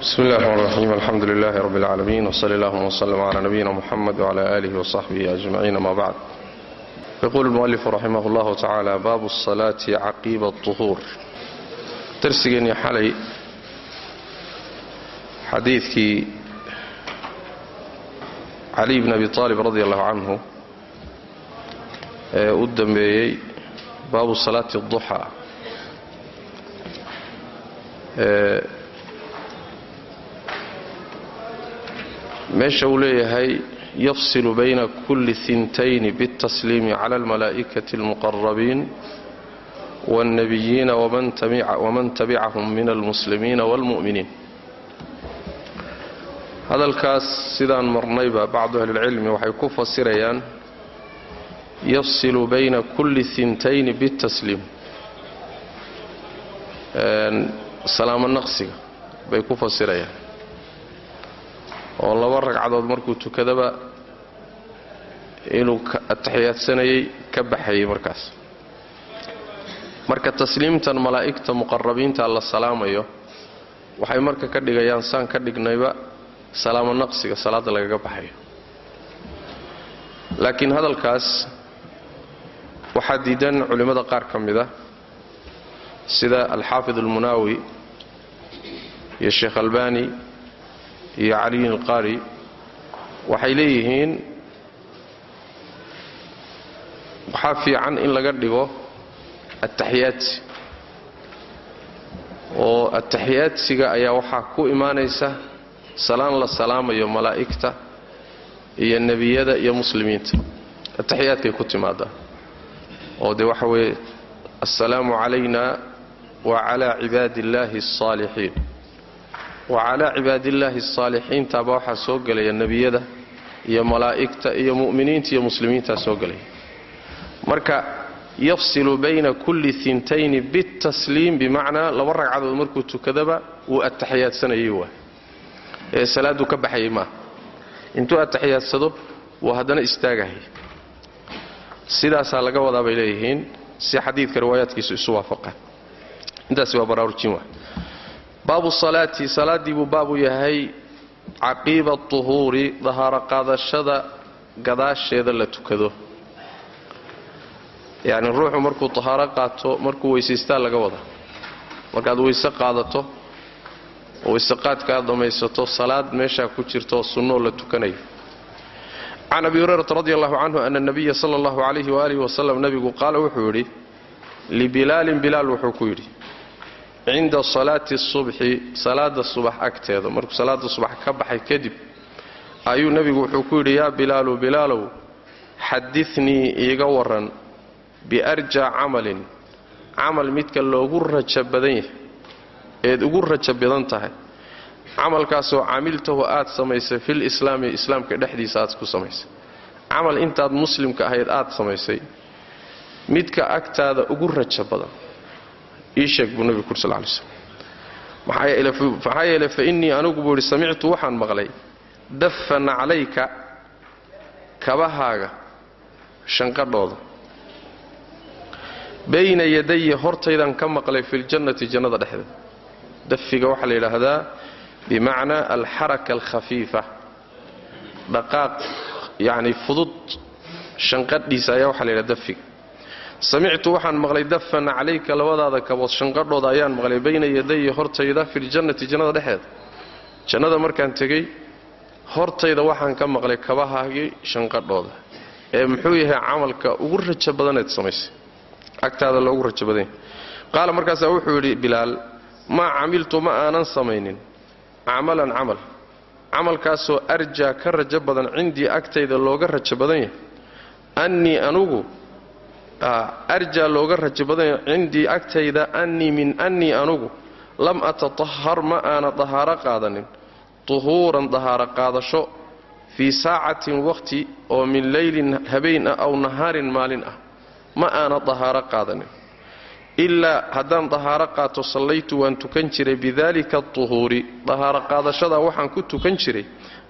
بسم الله الرحمن الرحيم الحمد لله رب العالمين وصلى الله وسلم على نبينا محمد وعلى آله وصحبه أجمعين ما بعد يقول المؤلف رحمه الله تعالى باب الصلاة عقيب الطهور درسigeenii xalay xadiidkii cali bn abi طaalib radi allahu canhu ee u dambeeyey baabu salaati الضuxى meesha uu leeyahay yafsilu bayna kulli hintayni biاltasliimi cala almalaa'ikati اlmuqarabiin wاlnabiyiina waman tabicahum min almuslimiina wاlmu'miniin hadalkaas sidaan marnayba bacdu ahlilcilmi waxay ku fasirayaan yafsilu bayna kulli hintayni biاltasliim salaamo naqsiga bay ku fasirayaan oo laba ragcadood markuu tukadaba inuu ataxiyaadsanayay ka baxayay markaas. Marka tasliimtan malaa'igta muqarabiinta la salaamayo waxay marka ka dhigayaan saan ka dhignayba salaamo naqsiga salaadda lagaga baxayo. Laakiin hadalkaas waxaa diidan culimmada qaar ka mid a sida alxaafid almunaawi iyo sheekh albani iyo caliyin alqaari waxay leeyihiin waxaa fiican in laga dhigo attaxiyaadsi oo attaxiyaadsiga ayaa waxaa ku imaanaysa salaan la salaamayo malaa'igta iyo nebiyada iyo muslimiinta. Attaxiyaadkay ku timaadaa oo dee waxa weeye assalaamu calayna wa calaa cibaadi illaahi alsaalixiin wa calaa cibaadillaahi asaalixiintaaba waxaa soo gelaya nebiyada iyo malaa'igta iyo mu'miniinta iyo muslimiintaa soo gelaya. Marka yafsilu bayna kulli hintayni bitasliim bimacnaa laba ragcadood markuu tukadaba wuu ataxiyaadsanayay waa. Ee salaaduu ka baxayay maaha intuu atixiyaadsado wuu haddana istaagahaya sidaasaa laga wadaa bay leeyihiin si xadiidka riwaayaadkiisu isu waafaqaan. Intaasi waa baraarujin wa baabu salaati salaaddii buu baabu yahay caqiiba tuhuuri dahaaro qaadashada gadaasheeda la tukado. Yacni ruuxu markuu tahaaro qaato markuu weysaystaa laga wada. Markaad weyse qaadato oo weyseqaadka aad dhammaysato salaad meeshaa ku jirta oo sunnoo la tukanayo. Can abi hurayrata radi allahu canhu ana nabiya sala allahu calayhi waalihi wasalam nebigu qaala wuxuu yidhi libilaalin bilaal wuxuu ku yidhi cinda salaati subxi salaada subax agteeda. Markuu salaada subax ka baxay kadib ayuu nebigu wuxuu ku yidhi yaa bilaalu bilaalow xadinii iiga waran biarjaa camalin. Camal midka loogu raja badan yahay eed ugu raja badan tahay. Camalkaasoo camiltahu aad samaysay fil islaami islaamka dhexdiisa aad ku samaysay camal intaad muslimka ahayd aad samaysay midka agtaada ugu raja badan ii sheeg buu nebigu kuri sal lay slm maxaa yeele fa innii anigu buu yidhi samictu waxaan maqlay. Dafa naclayka kabahaaga shanqadhooda. Bayna yadaya hortaydaan ka maqlay filjannati jannada dhexdeeda dafiga waxaa la yidhaahdaa bimacnaa alxaraka alkhafiifa. Dhaqaaq yacni fudud shanqadhiisa ayaa waxaa la yidhahda dafiga samictu waxaan maqlay dafan calayka labadaada kabood shanqadhooda ayaan maqlay bayna yadaya hortayda filjannati jannada dhexeeda jannada markaan tegey hortayda waxaan ka maqlay kabahaagii shanqadhooda ee muxuu yahay camalka ugu rajo badaneed samaysay agtaada loogu rajo badanya qaala markaasaa wuxuu yidhi bilaal maa camiltu ma aanan samaynin. Camalan camal. Camalkaasoo arjaa ka rajo badan cindii agtayda looga rajo badan yahay. Annii anugu arjaa looga rajo badanya cindii agtayda annii min annii anugu lam atatahhar ma aana dahaaro qaadanin. Tuhuuran dahaaro qaadasho fii saacatin wakhti oo min leylin habeen ah aw nahaarin maalin ah ma aana dahaaro qaadanin. Ilaa haddaan dahaaro qaato sallaytu waan tukan jiray bidalika tuhuuri. Dahaaro qaadashadaa waxaan ku tukan jiray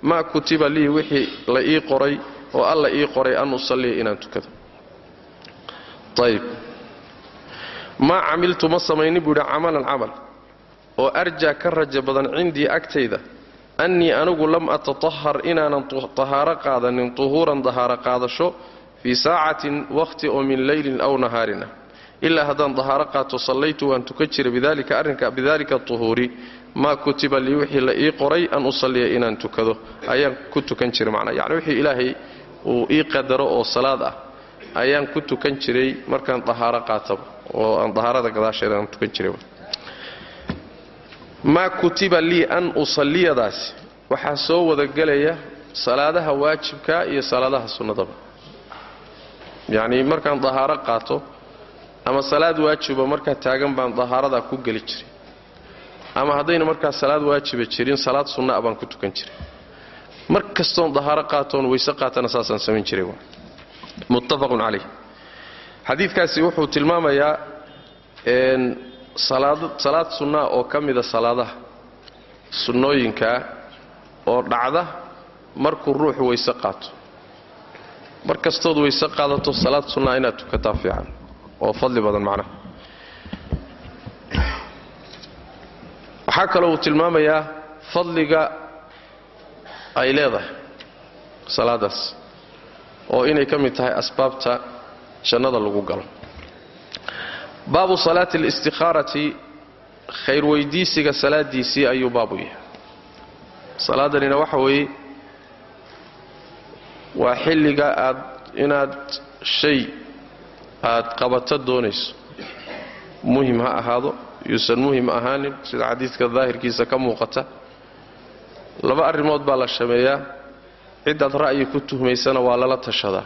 maa kutiba lii wixii la ii qoray oo alla ii qoray an usalliya inaan tukado ayb maa camiltu ma samaynin buu yidhi camalan camal oo arjaa ka raja badan cindii agtayda annii anigu lam atatahhar inaanan tahaaro qaadanin tuhuuran dahaaro qaadasho fii saacatin wakhti oo min leylin aw nahaarin ah ilaa haddaan dahaaro qaato sallaytu waan tukan jiray bidalika tuhuuri maa kutiba lii wixii la ii qoray an usalliya inaan tukado ayaan ku tukan jiray macnaa yacni wixii ilaahay uu ii qadaro oo salaad ah ayaan ku tukan jiray markaan dahaaro qaataba oo aan dahaarada gadaasheeda aan tukan jiray. Maa kutiba lii an usalliyadaasi waxaa soo wadagelaya salaadaha waajibka iyo salaadaha sunnadaba. Yacnii markaan dahaaro qaato ama salaad waajiba markaa taagan baan dahaaradaa ku geli jiray. Ama haddayna markaa salaad waajiba jirin salaad sunnaa baan ku tukan jiray. Mar kastoon dahaaro qaatoon weyse qaatana saasaan samayn jiray muttafaqun calayh xadiidkaasi wuxuu tilmaamayaa salaad sunnaa oo ka mida salaadaha. Sunnooyinkaa oo dhacda markuu ruuxu weyse qaato. Mar kastood weyse qaadato salaad sunnaa inaad tukataa fiican. Oo fadli badan macnaha. Waxaa kaloo uu tilmaamayaa fadliga ay leedahay salaadaas oo inay ka mid tahay asbaabta jannada lagu galo. Baabu salaati alistikhhaarati khayr weydiisiga salaadiisii ayuu baabu yahay. Salaadanina waxa weeye waa xilliga aad inaad shay aad qabato doonayso. Muhim ha ahaado yuusan muhiim ahaanin sida xadiidka daahirkiisa ka muuqata. Laba arrimood baa la shameeyaa cidaad ra'yi ku tuhmaysana waa lala tashadaa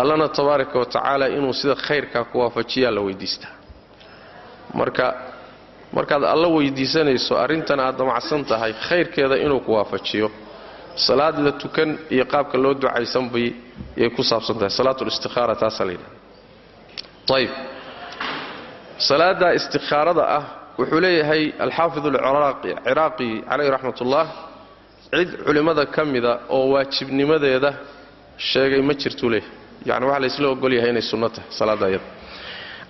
allana tabaaraka wa tacaala inuu sida khayrkaa ku waafajiyaa la weydiistaa marka markaad alla weydiisanayso arrintan aad damacsan tahay khayrkeeda inuu ku waafajiyo. Salaad la tukan iyo qaabka loo ducaysan bay yay ku saabsan tahay. Salaatulistikhaara taasaa la yidhahda ayb salaadda istikhaarada ah wuxuu leeyahay alxaafid alciraaqi calayh raxmatullah cid culimmada ka mida oo waajibnimadeeda sheegay ma jirtuu leeyahay yani waxaa laysla ogolyahay inay sunno tahay salaadda ayada.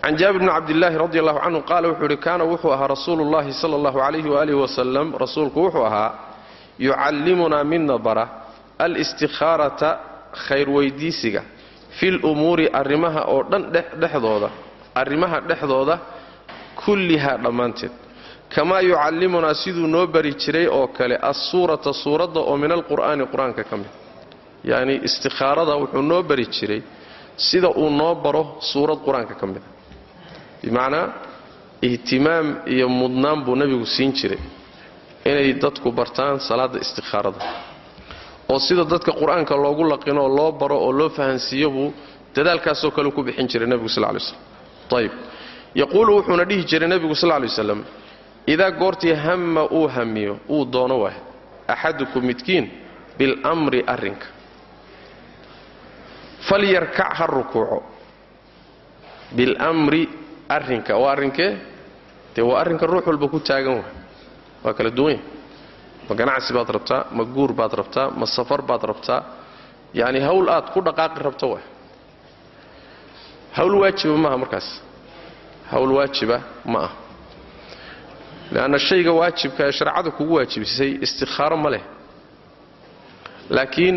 Can jaabir bni cabdillaahi radi allahu canhu qaala wuxuu yidhi kaana wuxuu ahaa rasuulu llahi sala allahu calayhi waalihi wasalam rasuulku wuxuu ahaa yucallimunaa midna bara alistikhaarata khayr weydiisiga fil umuuri arrimaha oo dhan dhexdooda arrimaha dhexdooda kullihaa dhammaanteed kamaa yucallimunaa siduu noo bari jiray oo kale assuurata suuradda oo min alqur'aani qur'aanka ka mid. Yacni istikhaarada wuxuu noo bari jiray sida uu noo baro suurad qur'aanka ka mida bimacnaa ihtimaam iyo mudnaan buu nebigu siin jiray inay dadku bartaan salaadda istikhaarada. Oo sida dadka qur'aanka loogu laqino oo loo baro oo loo fahansiiyo buu dadaalkaasoo kale ku bixin jiray nebigu sal lay slam ayb yaquulu wuxuuna dhihi jiray nebigu sal lay waslam idaa goortii hamma uu hamiyo uu doono waah axadukum midkiin bilmri arrinka. Falyarkac ha rukuuco. Bilmri arrinka. Waa arrinkee dee waa arrinka ruux walba ku taagan waay. Waa kala duwanya ma ganacsi baad rabtaa ma guur baad rabtaa ma safar baad rabtaa. Yacni hawl aad ku dhaqaaqi rabto waay. Hawl waajiba maaha markaas. Hawl waajiba ma ah leanna shayga waajibka ee shareecada kugu waajibisay istikhaaro ma leh laakiin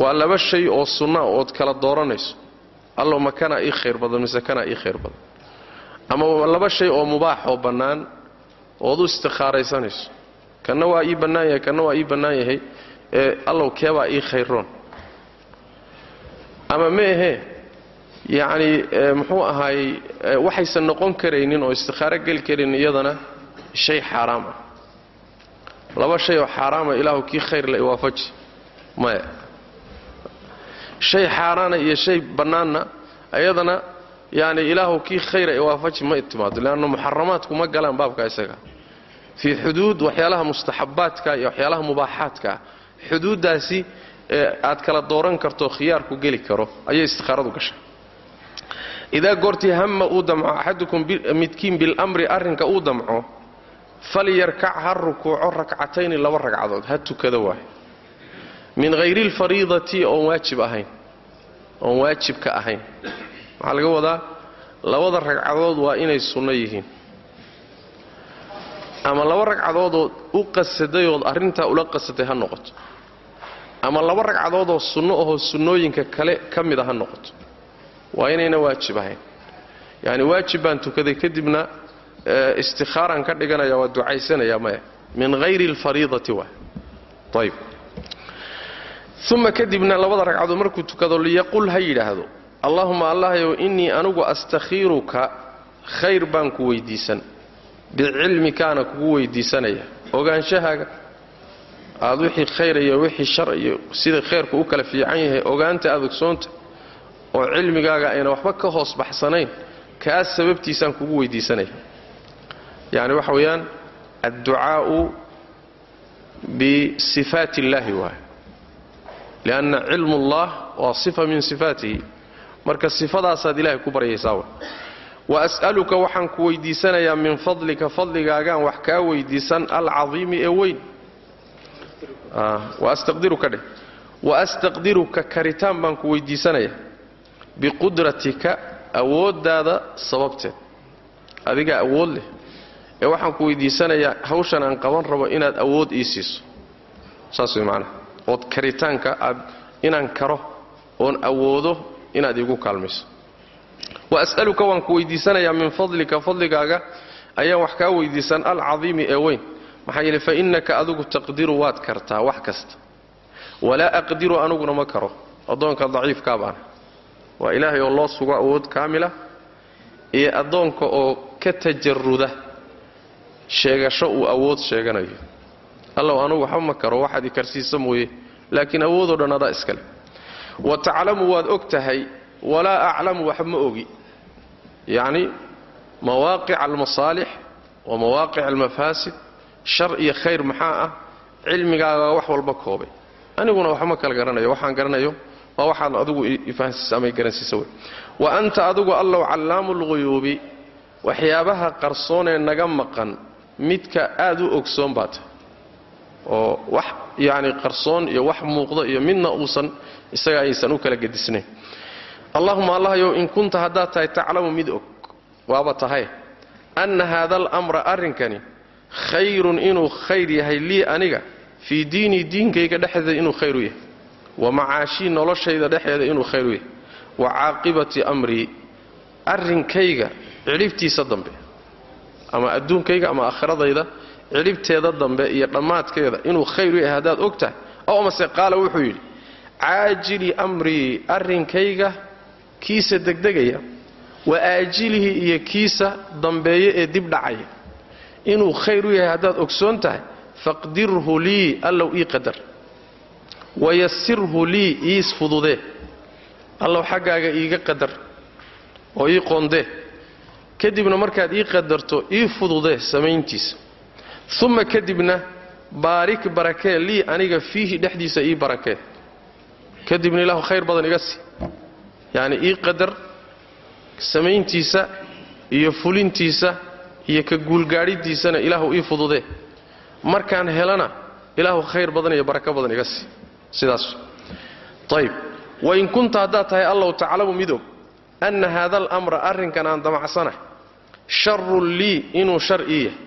waa laba shay oo sunna ood kala dooranayso allow kanaa ii khayr badan mise kanaa ii khayr badan ama laba shay oo mubaax oo bannaan ood u istikhaaraysanayso kanna waa ii bannaan yahay kanna waa ii bannaan yahay ee allow keebaa ii khayroon ama ma ahee yacnii muxuu ahaayey waxaysan noqon karaynin oo istikhaaro geli karin iyadana shay xaaraam ah laba shay oo xaaraama ilaahu kii khayr la iwaafaji maya. Shay xaaraana iyo shay bannaanna ayadana yani ilaahu kii khayra iwaafaji ma timaado leanna muxaramaadku ma galaan baabka isaga. Fii xuduud waxyaalaha mustaxabaadka iyo waxyaalaha mubaaxaadka xuduuddaasi aad kala dooran karto khiyaarku geli karo ayay istikhaaradu gashay. Idaa goortii hamma uu damco axadukum midkiin bilamri arrinka uu damco falyarkac ha rukuuco rakcatayni laba ragcadood. Ha tukada waay. Min hayri alfariidati oon waajib ahayn. Oon waajib ka ahayn. Maxaa laga wadaa labada ragcadood waa inay sunno yihiin. Ama laba ragcadoodoo u qasadayood arrintaa ula qasaday ha noqoto. Ama laba ragcadoodoo sunno ahoo sunnooyinka kale ka mid a ha noqoto. Waa inayna waajib ahayn. Yacni waajib baan tukaday kadibna istikhaaraan ka dhiganaya waa ducaysanaya maya. Min hayri alfariidati waay ayb uma kadibna labada ragcadood markuu tukado liyaqul ha yidhaahdo allahuma allahyow innii anugu astakhiiruka khayr baan ku weydiisan. Bicilmikaana kugu weydiisanaya. Ogaanshahaaga aad wixii khayr iyo wixii shar iyo sida khayrku u kala fiican yahay ogaanta aad ogsoonta oo cilmigaaga ayna waxba ka hoos baxsanayn kaas sababtiisaan kugu weydiisanaya yacni waxa weeyaan adducaa'u bisifaati illaahi waay lianna cilmu ullah waa sifa min sifaatihi. Marka sifadaasaad ilaahay ku baryaysaa wa wa as'aluka waxaan ku weydiisanayaa min fadlika fadligaagaan wax kaa weydiisan alcadiimi ee weyn. Waastaqdiruka dheh. Wa astaqdiruka karitaan baan ku weydiisanayaa biqudratika awooddaada sababteed. Adigaa awood leh ee waxaan ku weydiisanayaa hawshan aan qaban rabo inaad awood ii siiso. Saas way macnaha. Ood karitaanka aad inaan karo oon awoodo inaad iigu kaalmayso. Wa as'aluka waan ku weydiisanayaa min fadlika fadligaaga ayaan wax kaa weydiisan alcadiimi ee weyn. Maxaa yeele fa innaka adigu taqdiru waad kartaa wax kasta. Walaa aqdiru aniguna ma karo. Addoonka daciifkaa baana. Waa ilaahay oo loo sugo awood kaamila iyo addoonka oo ka tajaruda sheegasho uu awood sheeganayo. Allow anugu waxba ma karo waxaad i karsiisa mooye laakiin awoodoo dhan adaa iskale. Wa taclamu waad og tahay walaa aclamu wax ma ogi. Yacni mawaaqic almasaalix wa mawaaqic almafaasid shar iyo khayr maxaa ah cilmigaaga wax walba koobay. Aniguna waxma kala garanayo waxaan garanayo waa waxaad adigu ifahansiisa ama garansiisa wey. Wa anta adigu allow callaamu lghuyuubi waxyaabaha qarsoonee naga maqan midka aad u ogsoon baa tahay oo wax yacni qarsoon iyo wax muuqda iyo midna uusan isaga aysan u kala gedisnayn allahuma allahyow in kunta haddaad tahay taclamu mid og waaba tahay anna haada alamra arrinkani khayrun inuu khayr yahay lii aniga fii diinii diinkayga dhexdeeda inuu khayr u yahay wa macaashii noloshayda dhexeeda inuu khayr u yahay wa caaqibati amrii arrinkayga cidhibtiisa dambe ama adduunkayga ama aakhiradayda cidhibteeda dambe iyo dhammaadkeeda inuu khayr u yahay haddaad og tahay. Ow amase qaala wuxuu yidhi caajili amrii arrinkayga kiisa degdegaya wa aajilihi iyo kiisa dambeeye ee dib dhacaya. Inuu khayr u yahay haddaad ogsoon tahay faqdirhu lii allow ii qadar. Wayasirhu lii iis fududee. Allow xaggaaga iiga qadar oo ii qoondee kadibna markaad ii qadarto ii fududee samayntiisa. Uma kadibna baarik barakee lii aniga fiihi dhexdiisa ii barakee kadibna ilaahu khayr badan iga sii. Yacni ii qadar samayntiisa iyo fulintiisa iyo ka guulgaadhidiisana ilaahu ii fududee markaan helana ilaahu khayr badan iyo barako badan iga sii. Sidaas. Ayb wain kunta haddaad tahay allow taclamu mid og anna haada alamra arrinkan aan damacsanahay sharun lii inuu shar ii yahay.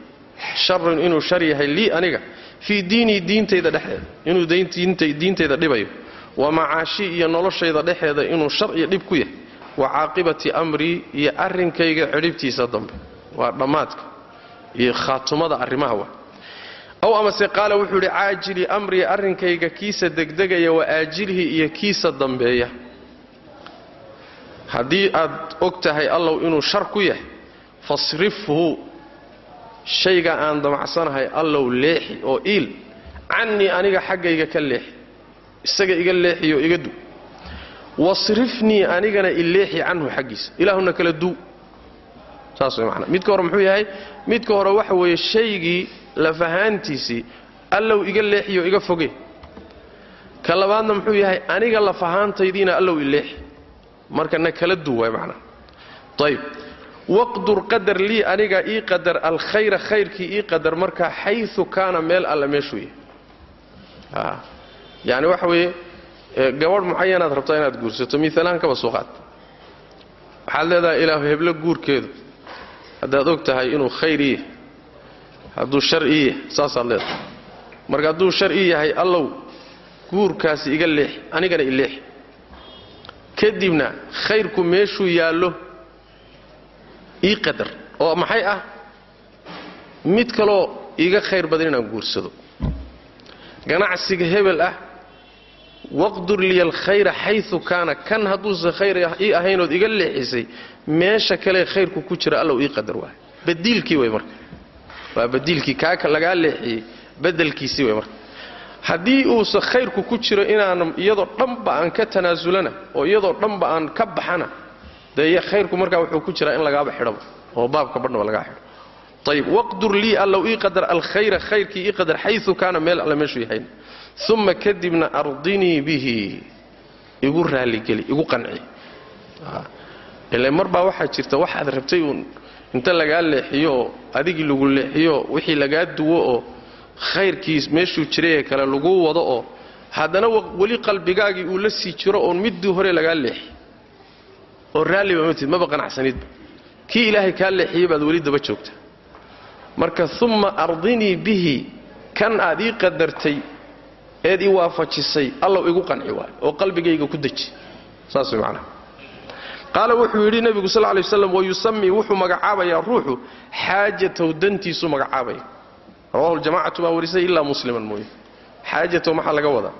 Sharun inuu shar yahay lii aniga fii diinii diintayda dhexeeda inuu diintayda dhibayo. Wa macaashii iyo noloshayda dhexeeda inuu shar iyo dhib ku yahay. Wa caaqibati amrii iyo arrinkayga cidhibtiisa dambe. Waa dhammaadka. Iyo khaatumada arrimaha wa aw amase qaala wuxuu yidhi caajili amrii arrinkayga kiisa degdegaya wa aajilihi iyo kiisa dambeeya. Haddii aad og tahay allow inuu shar ku yahay fasrifhu shayga aan damacsanahay allow leexi oo iil cannii aniga xaggayga ka leexi isaga iga leexiyo iga du. Wasrifnii anigana ileexi canhu xaggiisa ilaahuna kala duu saas way macnaa midka hore muxuu yahay? Midka hore waxa weeye shaygii lafahaantiisii allow iga leexiyo iga foge. Ka labaadna muxuu yahay? Aniga lafahaantaydiina allow ileexi markana kala duwaay macnaa ayb waqdur qadar lii aniga ii qadar alkhayra khayrkii ii qadar markaa xayu kaana meel alla meeshuu yahay. Yani waxa weeye gabadh mucayanaad rabtaa inaad guursato miaalahaan kaba soo qaad. Waxaad leedahay ilaahu heblo guurkeedu. Haddaad og tahay inuu khayr ii yahay hadduu shar ii yahay saasaad leedahay. Marka hadduu shar ii yahay allow guurkaasi iga leexi anigana i leexi kadibna khayrku meeshuu yaallo ii qadar oo maxay ah mid kaloo iiga khayr badan inaan guursado. Ganacsiga hebel ah waqdur liya alkhayra xayu kaana kan hadduusan khayr ii ahaynood iga leexisay meesha kale khayrku ku jira allow ii qadar waay badiilkii way marka. Waa badiilkii kaaka lagaa leexiyey badelkiisii way marka. Haddii uusan khayrku ku jiro inaan iyadoo dhanba aan ka tanaasulana oo iyadoo dhanba aan ka baxana dee khayrku markaa wuxuu ku jiraa in lagaaba xidhaba oo baabka badhnaba lagaa xidho. Ayib waqdur lii allow ii qadar alkhayra khayrkii ii qadar xayu kaana meel alle meeshuu yahayn uma kadibna ardinii bihi igu raalligeli igu qanci. Ile mar baa waxaa jirta waxaad rabtay uun inta lagaa leexiyo oo adigii lagu leexiyo wixii lagaa duwo oo khayrkii meeshuu jirayee kale laguu wado oo haddana weli qalbigaagii uu la sii jiro oon middii hore lagaa leexi oo raalliba matid maba qanacsanidba kii ilaahay kaa leexiyey baad weli daba joogta. Marka umma ardinii bihi kan aad ii qadartay eed ii waafajisay allow igu qanci waay oo qalbigayga ku deji. Saas way macnaha. Qaala wuxuu yidhi nebigu sal lay waslam wayusamii wuxuu magacaabayaa ruuxu xaajatahu dantiisuu magacaabaya rawahu ljamacatu baa warisay ilaa musliman mooye. Xaajatahu maxaa laga wadaa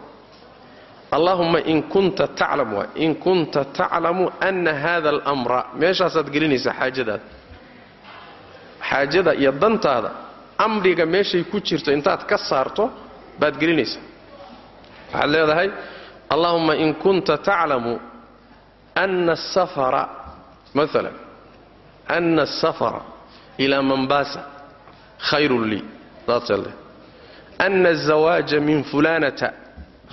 allaahumma in kunta taclam waay in kunta taclamu ana hada almra meeshaasaad gelinaysaa xaajadaada xaajada iyo dantaada amriga meeshay ku jirto intaad ka saarto baad gelinaysaa waxaad leedahay allahumma in kunta taclamu ana asafara maala ana asafara ilaa mambaasa khayrun lii saasee ana azawaaja min fulanata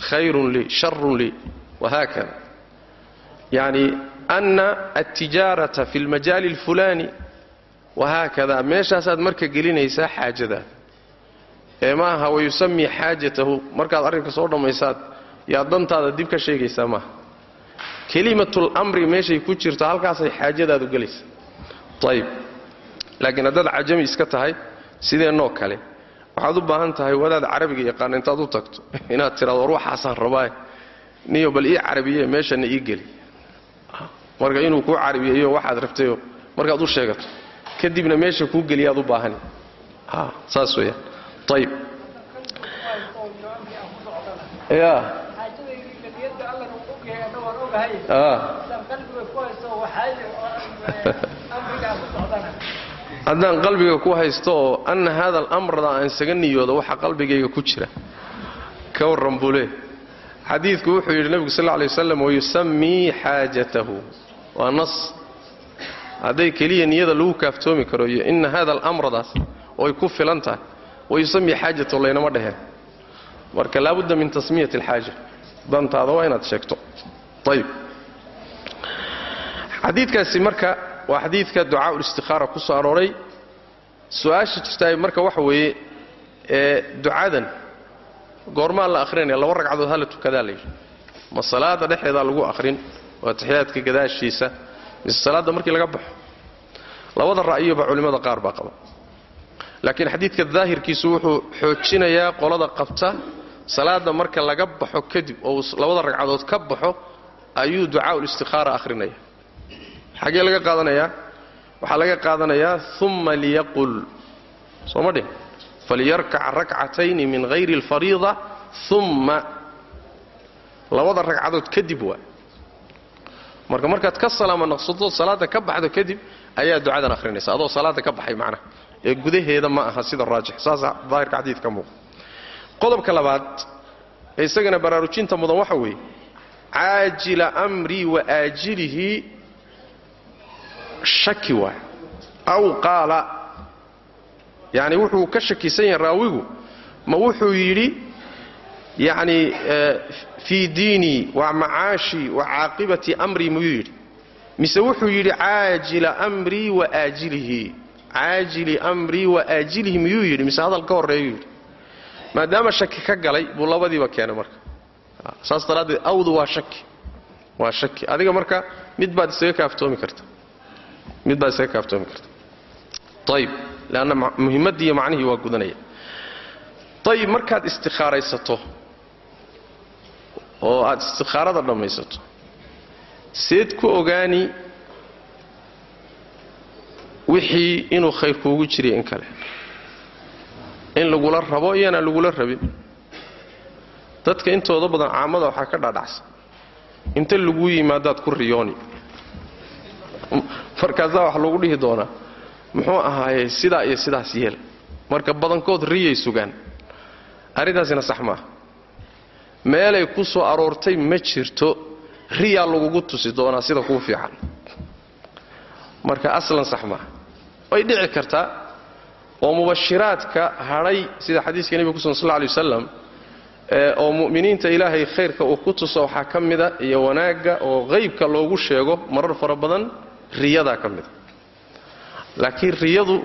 khayrun lii sharun lii wahaakada yani ana altijaarata fi lmajaali alfulani wahaakada meeshaasaad marka gelinaysaa xaajadaada ee ma aha wayusamii xaajatahu. Markaad arrinka soo dhammaysaad yaa dantaada dib ka sheegaysaa maaha. Kelimatul amri meeshay ku jirto halkaasay xaajadaadu gelaysaa. Ayib laakiin haddaad cajami iska tahay sideennoo kale waxaad u baahan tahay wadaad carabiga yaqaana intaad u tagto inaad tiraado war waxaasaan rabaaye niyo bal ii carabiye meeshana ii geli. Marka inuu kuu carabiyeeyo waxaad rabtayo markaad u sheegato kadibna meesha kuu geliyaad u baahani. Saas weyaan ayib ya haddaan qalbiga ku haysto oo anna hada alamrada aan isaga niyoodo waxa qalbigayga ku jira. Ka warran buu xadiidku wuxuu yidhi nebigu sal lay waslam wayusamii xaajatahu. Waa nas. Hadday keliya niyada lagu kaaftoomi karo iyo inna hada alamradaas oo ay ku filan tahay. Wayusamii xaajatahu laynama dheheen marka laabudda min tasmiyati alxaaja. Dantaada waa inaad sheegto. Ayib. Xadiidkaasi marka waa xadiidka ducaa ulistihaara ku soo arooray. Su'aasha jirtaay marka waxa weeye ee ducadan goormaa la ahrinaya laba ragcadood hala tukadaa layidhi ma salaada dhexeedaa lagu ahrin waa taxiyaadka gadaashiisa mise salaadda markii laga baxo. Labada ra'yoba culimmada qaar baa qaba. Laakiin xadiidka daahirkiisu wuxuu xoojinayaa qolada qabta. Salaada marka laga baxo kadib oo labada ragcadood ka baxo ayuu ducaa ulistihaara ahrinaya xaggee laga qaadanayaa? Waxaa laga qaadanayaa uma liyaqul. Soo ma dhih falyarkac rakcatayni min hayri alfariida umma labada ragcadood kadib waa. Marka markaad ka salaama naqsato salaadda ka baxdo kadib ayaa ducadan ahrinaysa adoo salaadda ka baxay macnaha ee gudaheeda ma aha sida raajix. Saasa daahirka xadiidka muuqa qodobka labaad ee isagana baraarujinta mudan waxa weeye caajila amrii wa aajilihi shaki waay aw qaala yacni wuxuu ka shakisan yahay raawigu ma wuxuu yidhi yacni fii diinii wa macaashii wa caaqibati amrii miyuu yidhi. Mise wuxuu yidhi caajila amrii wa aajilihi. Caajili amrii wa aajilihi miyuu yidhi mise hadal ka horreeyuu yidhi. Maadaama shaki ka galay buu labadiiba keenay marka. Saas daraaddeed awdu waa shaki waa shaki. Adiga marka mid baad isaga kaaftoomi karta mid baad isaga kaaftoomi karta ayib leanna muhimmaddii iyo macnihii waa gudanaya. Ayib markaad istikhaaraysato oo aad istikhaarada dhammaysato seed ku ogaani wixii inuu khayr kuugu jiriy in kale. In lagula rabo iyoanaan lagula rabin. Dadka intooda badan caamada waxaa ka dhaadhacsan inta laguu yimaadaad ku riyooni markaasaa wax lagu dhihi doonaa muxuu ahaaye sidaa iyo sidaas yeel. Marka badankood riyay sugaan. Arrintaasina sax maaha meelay ku soo aroortay ma jirto. Riyaa lagugu tusi doonaa sida kuu fiican. Marka aslan sax maaha way dhici kartaa. Oo mubashiraadka hadhay sida xadiiska nebiga kusugan sal lay wasalam oo mu'miniinta ilaahay khayrka uu ku tuso waxaa ka mida iyo wanaagga oo qaybka loogu sheego marar fara badan riyadaa ka mida laakiin riyadu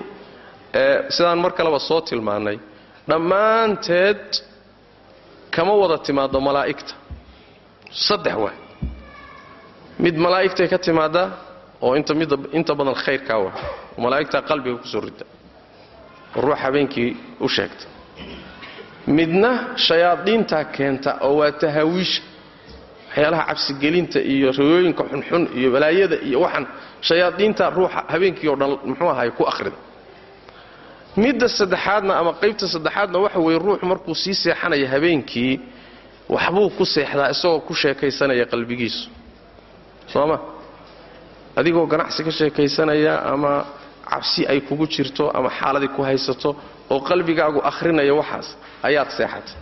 sidaan mar kaleba soo tilmaannay dhammaanteed kama wada timaaddo malaa'igta. Saddex waay. Mid malaa'igtay ka timaaddaa oo inta badan khayrkaa waa oo malaa'igtaa qalbiga ku soo rida oo ruux habeenkii u sheegta. Midna shayaadiintaa keenta oo waa tahaawiisha. Waxyaalaha cabsigelinta iyo riyooyinka xunxun iyo balaayada iyo waxaan shayaadiinta ruuxa habeenkii oo dhan muxuu ahaay ku akhrida midda saddexaadna ama qaybta saddexaadna waxa weeye ruuxu markuu sii seexanaya habeenkii waxbuu ku seexdaa isagoo ku sheekaysanaya qalbigiisu. Sooma? Adigoo ganacsi ka sheekaysanaya ama cabsi ay kugu jirto ama xaaladii ku haysato oo qalbigaagu akhrinaya waxaas ayaad seexatay.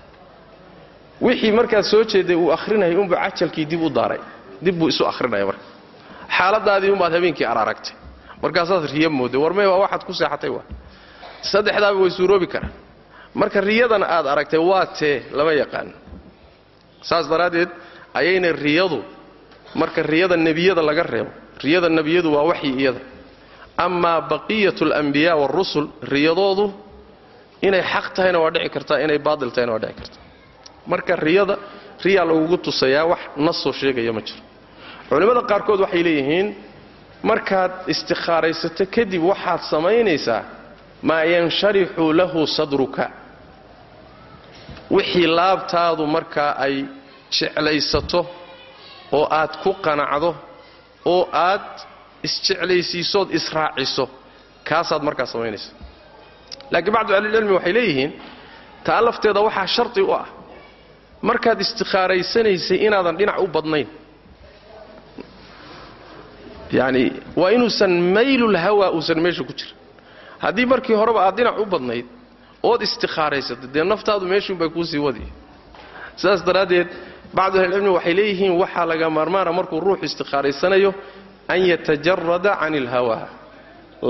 Wixii markaad soo jeeday uu akhrinayay unba cajalkii dib u daaray dib buu isu akhrinaya marka xaaladaadii unbaad habeenkii araragtay markaasaad riya mooday warmey waa waxaad ku seexatay waa. Saddexdaaba way suuroobi karaan. Marka riyadana aad aragtay waa tee lama yaqaan. Saas daraaddeed ayayna riyadu marka riyada nebiyada laga reebo riyada nebiyadu waa waxyi iyada. Amaa baqiyatu alambiyaa waarusul riyadoodu inay xaq tahayna waa dhici kartaa inay baatil tahayna waa dhici kartaa. Marka riyada riyaa lagugu tusayaa wax nasoo sheegaya ma jiro culimmada qaarkood waxay leeyihiin markaad istikhaaraysato kadib waxaad samaynaysaa maa yansharaxu lahu sadruka. Wixii laabtaadu markaa ay jeclaysato oo aad ku qanacdo oo aad isjeclaysiisood israaciso kaasaad markaa samaynaysa laakiin bacdu ahlilcilmi waxay leeyihiin taa lafteeda waxaa shardi u ah. Markaad istikhaaraysanaysay inaadan dhinac u badnayn yacni waa inuusan maylulhawa uusan meesha ku jirin. Haddii markii horeba aad dhinac u badnayd ood istikhaaraysato dee naftaadu meeshuunbay kuusii wadiya sidaas daraaddeed bacdu ahlilcilmi waxay leeyihiin waxaa laga maarmaana markuu ruuxu istikhaaraysanayo an yatajarada can ilhawa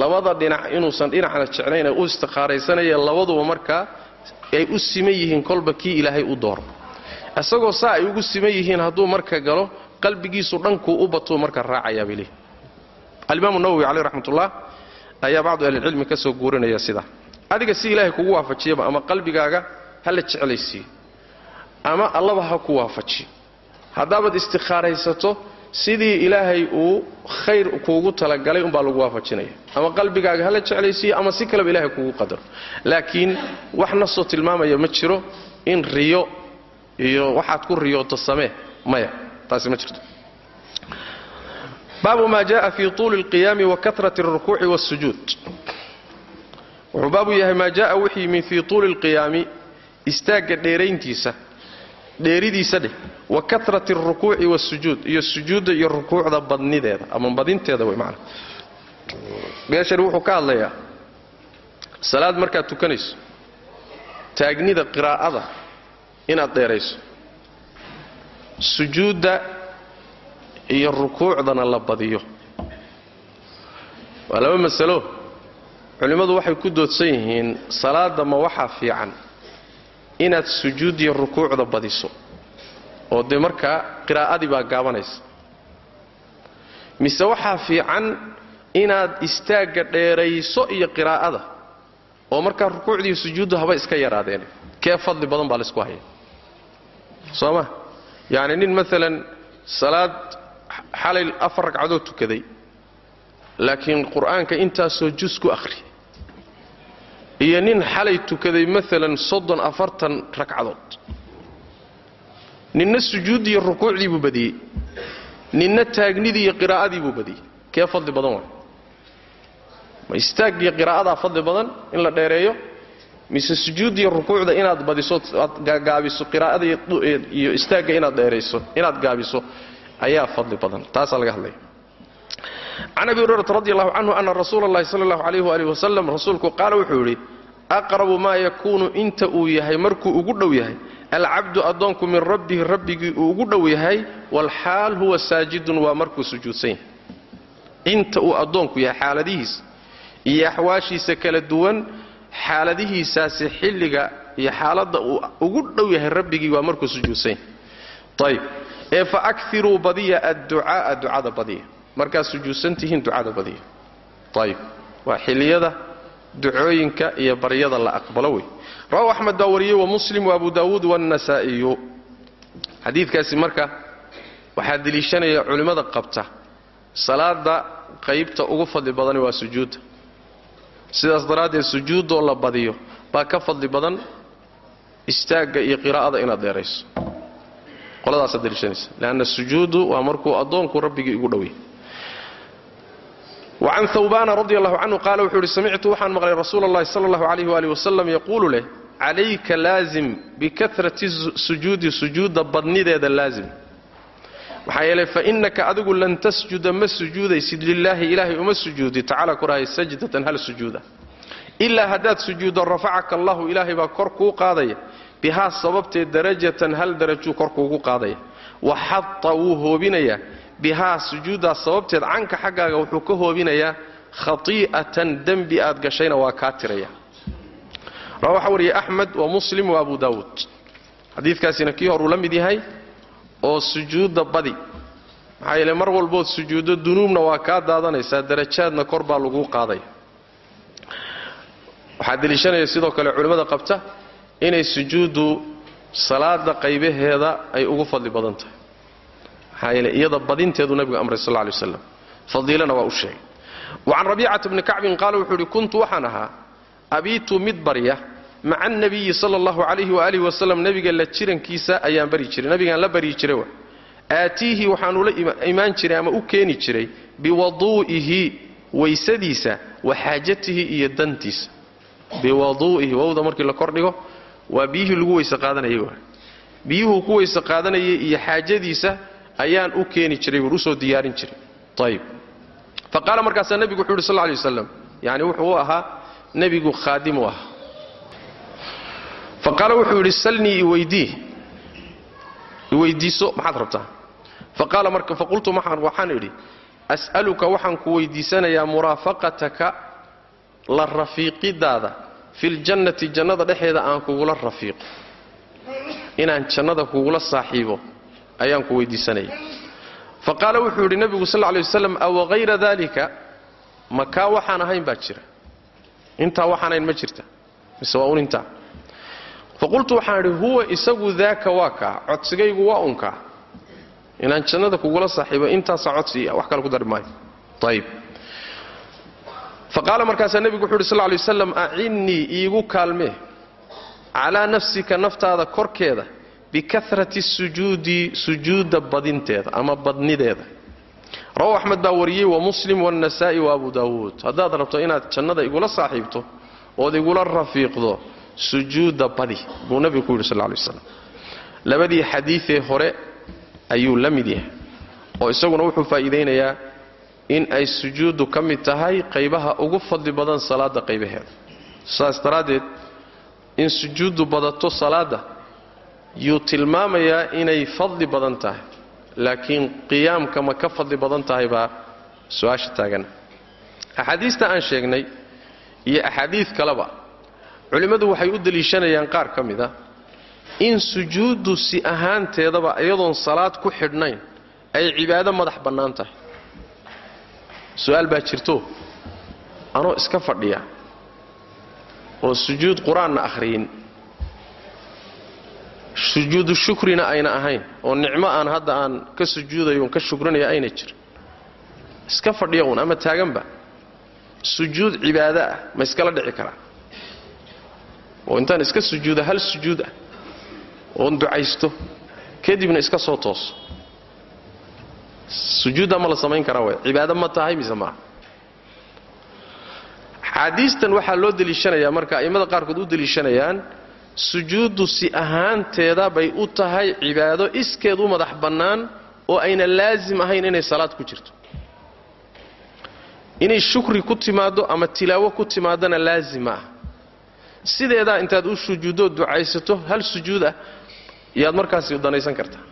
labada dhinac inuusan dhinacna jeclayn ee u istikhaaraysanaya labaduba markaa ay u siman yihiin kolba kii ilaahay u dooro. Isagoo saa ay ugu siman yihiin hadduu marka galo qalbigiisu dhankuu u batuu marka raacayaa bay leeyihiin alimaamu nawowi caleyh raxmatullah ayaa bacdu ahlilcilmi ka soo guurinaya sidaa adiga si ilaahay kugu waafajiyaba ama qalbigaaga ha la jeclaysiiyo ama allaba ha ku waafajiyo. Haddaabaad istikhaaraysato sidii ilaahay uu khayr kuugu talagalay umbaa lagu waafajinaya. Ama qalbigaaga hala jeclaysiiyo ama si kaleba ilahay kuugu qadaro. Laakiin wax nasoo tilmaamaya ma jiro in riyo iyo waxaad ku riyooto samee maya taasi ma jirto baabu ma jaءa fi tuuli اlqiyaami wa karat اlrukuuci wاsujuud wuxuu baabu yahay maa jaءa wixii yimid fii tuuli اlqiyaami istaagga dheerayntiisa dheeridiisa dheh wa karat اlrukuuci wاsujuud iyo sujuudda iyo rukuucda badnideeda ama badinteeda wey man meeshani wuxuu ka hadlayaa salaad markaad tukanayso taagnida qiraa'ada inaad dheerayso sujuudda iyo rukuucdana la badiyo. Waa laba masalo. Culimmadu waxay ku doodsan yihiin salaadda ma waxaa fiican inaad sujuudiyo rukuucda badiso oo dee markaa qiraa'adii baa gaabanaysa. Mise waxaa fiican inaad istaagga dheerayso iyo qiraa'ada oo markaa rukuucdiiyo sujuuddu haba iska yaraadeen kee fadli badan baa laysku haya soo ma? Yacni nin maalan salaad xalay afar ragcadood tukaday laakiin qur'aanka intaasoo jus ku akhri iyo nin xalay tukaday maalan soddon afartan ragcadood. Ninna sujuuddii iyo rukuucdii buu badiyey. Ninna taagnidii iyo qiraa'adii buu badiyey. Kee fadli badan waay ma istaaggiyo qiraa'adaa fadli badan in la dheereeyo? Mise sujuuddiiyo rukuucda inaad badiso aad gaabiso qiraa'ada iyo istaagga inaad dheerayso inaad gaabiso ayaa fadli badan. Taasaa laga hadlaya can abi hurayrata radi allahu canhu ana rasuula allahi sala allahu alayh waalih wasalam rasuulku qaala wuxuu yidhi aqrabu maa yakuunu inta uu yahay markuu ugu dhow yahay alcabdu addoonku min rabbihi rabbigii uu ugu dhow yahay walxaal huwa saajidun waa markuu sujuudsan yahay inta uu addoonku yahay xaaladihiisa iyo axwaashiisa kala duwan xaaladihiisaasi xilliga iyo xaaladda uu ugu dhow yahay rabbigii waa markuu sujuudsan yahay ayb ee fa akiruu badiya adducaaa ducada badiya. Markaad sujuudsan tihiin badiya. Ayb waa xilliyada ducooyinka iyo baryada la aqbalo wey. Rawahu axmed baa wariyey wa muslim wa abu daawuud waannasaa'iyu xadiidkaasi marka waxaa deliishanaya culimmada qabta. Salaada qaybta ugu fadli badani waa sujuudda sidaas daraaddeed sujuuddoo la badiyo baa ka fadli badan istaagga iyo qiraa'ada inaad dheerayso qoladaasaad deliishanaysa leanna sujuuddu waa markuu addoonku rabbigii ugu dhowya wacan hawbaana radi allahu canhu qaala wuxuu ihi samictu waxaan maqlay rasuula allahi sala allahu alayh waali wasalam yaquulu leh calayka laazim bikatrati sujuudi sujuudda badnideeda laazim. Maxaa yeelay fainaka adigu lan tasjuda ma sujuudaysid lilaahi ilaahay uma sujuudi tacala korahay sajdatan hal sujuuda. Ilaa haddaad sujuuddo rafacaka allahu ilaahay baa kor kuu qaadaya bihaa sababteed darajatan hal darajuu kor kuugu qaadaya. Wa xata wuu hoobinayaa bihaa sujuuddaas sababteed canka xaggaaga wuxuu ka hoobinayaa khati'atan dembi aad gashayna waa kaa tiraya. Waxaa wariyay axmed wa muslim wa abu daawuud. Xadiidkaasina kii horuu la mid yahay oo sujuudda badi. Maxaa yeele mar walbood sujuuddo dunuubna waa kaa daadanaysaa darajaadna kor baa laguu qaadaya waxaa deliishanaya sidoo kale culimmada qabta inay sujuuddu salaada qaybaheeda ay ugu fadli badan tahay. Maxaa yeele iyada badinteedu nabigu amray sal lay waslam fadiilana waa u sheegay. Wacan rabiicata bni kacbin qaala wuxuu idhi kuntu waxaan ahaa abiitu mid barya maca annabiyi sala allahu calayhi waaalih wasalam nebiga la jirankiisa ayaan bari jiray. Nabigaan la baryi jiray wa aatiihi waxaanu la imaan jiray ama u keeni jiray biwaduu'ihi waysadiisa wa xaajatihi iyo dantiisa. Biwaduu'ihi wowda markii la kordhigo waa biyihii lagu weyse qaadanayay biyuhuu ku weyse qaadanayay iyo xaajadiisa ayaan u keeni jiray buur u soo diyaarin jiray. Ayib fa qaala markaasaa nebigu wuxuu yidhi sal lay waslam yani wuxuu ahaa nebigu khaadim u fa qaala wuxuu yidhi salnii iweydii iweydiiso maxaad rabtaa? Faqultu waxaan idhi as'aluka waxaan ku weydiisanayaa muraafaqataka la rafiiqidaada filjannati jannada dhexeeda aan kugula rafiiqo. Inaan jannada kugula saaxiibo ayaan ku weydiisanaya fa qaala wuxuu yidhi nebigu sal ly waslam awahayra daalika makaa waxaan ahayn baa jira. Intaa waxaan ahayn ma jirta. Mise waa un intaa. Fa qultu waxaan idhi huwa isagu daaka waa kaa codsigaygu waa unkaa inaan jannada kugula saaxiibo intaasaa codsi wax kale ku dari maayo. Ayib fa qaala markaasaa nebigu wuxu uhi sal lay waslam acinnii iigu kaalmee calaa nafsika naftaada korkeeda bikarati sujuudi sujuudda badinteeda ama badnideeda. Rawahu axmed baa wariyey wa muslim waannasaa'i wa abu daawuud. Haddaad rabto inaad jannada igula saaxiibto ood igula rafiiqdo sujuudda badi buu nebigu ku yidhi sal lay waslam labadii xadiidee hore ayuu la mid yahay oo isaguna wuxuu faa'iidaynayaa in ay sujuuddu ka mid tahay qaybaha ugu fadli badan salaadda qaybaheeda. Saas daraaddeed in sujuuddu badato salaadda yuu tilmaamayaa inay fadli badan tahay. Laakiin qiyaamka ma ka fadli badan tahay baa su'aasha taagan. Axaadiista aan sheegnay iyo axaadiid kaleba culimmadu waxay u deliishanayaan qaar ka mid a in sujuuddu si ahaanteedaba iyadoon salaad ku xidhnayn ay cibaado madax bannaan tahay su'aal baa jirto. Anoo iska fadhiya. Oo sujuud qur'aanna akhriyin. Sujuudu shukrina ayna ahayn. Oo nicmo aan hadda aan ka sujuudayo on ka shukrinaya ayna jir. Iska fadhiya uun ama taaganba sujuud cibaado ah ma iskala dhici karaa oo intaan iska sujuuda hal sujuud ah. Oon ducaysto kadibna iska soo tooso sujuuddaa ma la samayn karaa way cibaado ma tahay mise maaha axaadiistan waxaa loo deliishanayaa marka a'immada qaarkood u deliishanayaan sujuuddu si ahaanteeda bay u tahay cibaado iskeed u madax bannaan oo ayna laasim ahayn inay salaad ku jirto. Inay shukri ku timaaddo ama tilaawo ku timaadana laazima ah. Sideedaa intaad u sujuuddood ducaysato hal sujuud ah yaad markaasi danaysan kartaa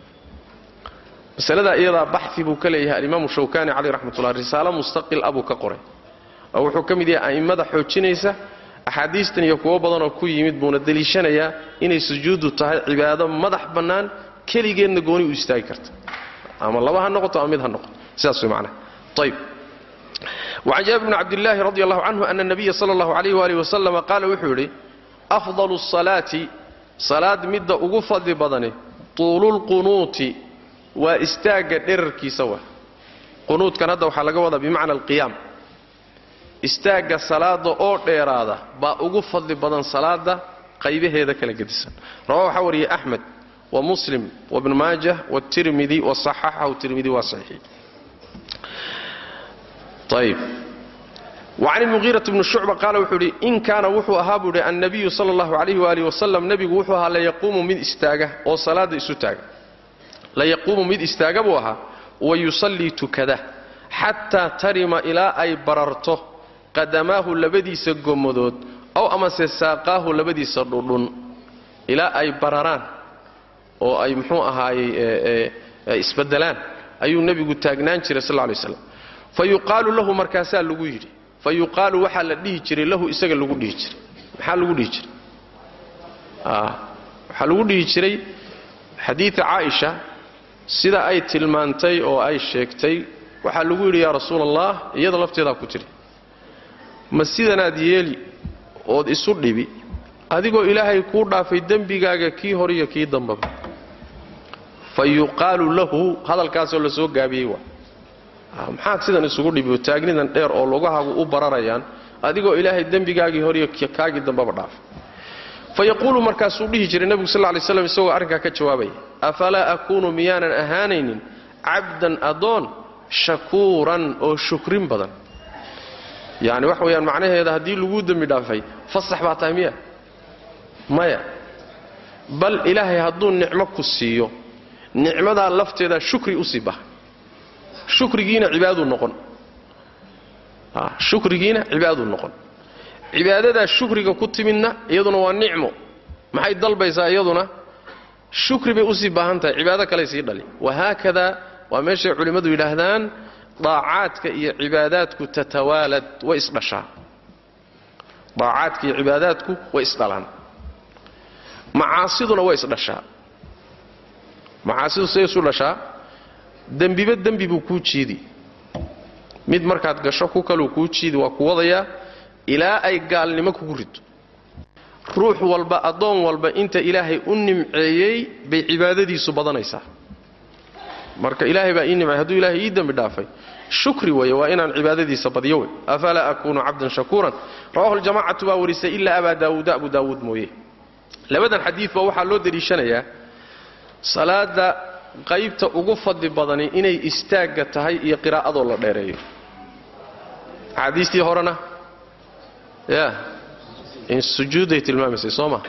masaladaa iyadaa baxi buu ka leeyahay alimaamu shawkaani caleyh raxmatullah risaalo mustaqil ah buu ka qoray. Oo wuxuu ka mid yahay a'immada xoojinaysa axaadiistan iyo kuwo badanoo ku yimid buuna deliishanayaa inay sujuuddu tahay cibaado madax bannaan keligeedna gooni u istaagi karta. Ama laba ha noqoto ama mid ha noqoto. Sidaas way macnaha. Ayb وcan jaabir bn cabdillaahi radi allahu canhu ana nabiya sala allahu alayh waalih wasalam qaala wuxuu yidhi afdalu salaati salaad midda ugu fadli badani tuululqunuuti waa istaagga dherarkiisa wa. Qunuudkan hadda waxaa laga wadaa bimacna alqiyaam. Istaagga salaada oo dheeraada baa ugu fadli badan salaada qaybaheeda kala gedisan. Rawa waxaa wariyey axmed wa muslim wabnu maajah wاtirmidi waصaxaxahu tirmidi waa saxiixi ayb wacan ilmuhiirati bni shucba qaala wuxuu idhi in kaana wuxuu ahaa buu idhi annabiyu sala allahu calayhi waaalih wasalam nebigu wuxuu ahaa layaquumu mid istaaga oo salaadda isu taaga layaquumu mid istaaga buu ahaa wa yusallii tukada xataa tarima ilaa ay bararto qadamaahu labadiisa gommadood ow amase saaqaahu labadiisa dhudhun ilaa ay bararaan oo ay muxuu ahaayey isbeddelaan ayuu nebigu taagnaan jiray sal ly slam fa lahu markaasaa lagu yidhi fa yuqaalu waxaa la dhihi jiray lahu isaga lagu dhihi jiray. Maxaa lagu dhihi jiray? Waxaa lagu dhihi jiray xadiida caaisha sida ay tilmaantay oo ay sheegtay waxaa lagu yidhi yaa rasuul allah iyada lafteedaa ku tiri ma sidanaad yeeli ood isu dhibi? Adigoo ilaahay kuu dhaafay dembigaaga kii hor iyo kii dambaba. Fa yuqaalu lahu hadalkaasoo la soo gaabiyey waa maxaad sidan isugu dhibi? Taagnidan dheer oo lugahaagu u bararayaan. Adigoo ilaahay dembigaagii horiyo kaagii dambaba dhaafay fa yaquulu markaasuu dhihi jiray nebigu sal lay slam isagoo arrinkaa ka jawaabaya afalaa akuunu miyaanan ahaanaynin cabdan adoon shakuuran oo shukrin badan? Yani wax weeyaan macnaheeda haddii laguu dembi dhaafay fasax baa tahay miya maya. Bal ilaahay hadduu nicmo ku siiyo nicmadaa lafteeda shukri u sii baha shukrigiina cibaaduu noqon. Shukrigiina cibaaduu noqon cibaadadaa shukriga ku timidna iyaduna waa nicmo. Maxay dalbaysaa iyaduna? Shukri bay u sii baahan tahay cibaado kaley sii dhali. Wahaakadaa waa meeshay culimmadu yidhaahdaan daacaadka iyo cibaadaadku tatawaalad way isdhashaa daacaadka iyo cibaadaadku way isdhalaan macaasiduna way isdhashaa macaasidu isu dhashaa dembiba dembi buu kuu jiidi. Mid markaad gasho ku kaluu kuu jiidi waa ku wadayaa ilaa ay gaalnimo kugu rido ruux walba addoon walba inta ilaahay u nimceeyey bay cibaadadiisu badanaysaa. Marka ilaahay baa ii nimceey hadduu ilaahay ii dembi dhaafay shukri weeye waa inaan cibaadadiisa badyo wey afalaa akuunu cabdan shakuuran? Rawahu ljamacatu baa warisay ilaa abaa daawuuda abu daawuud mooye. Labadan xadiidba waxaa loo deliishanayaa salaada qaybta ugu fadli badani inay istaagga tahay iyo qiraa'adoo la dheereeyo. Axaadiistii horena ya. In sujuudday tilmaamaysay soo ma?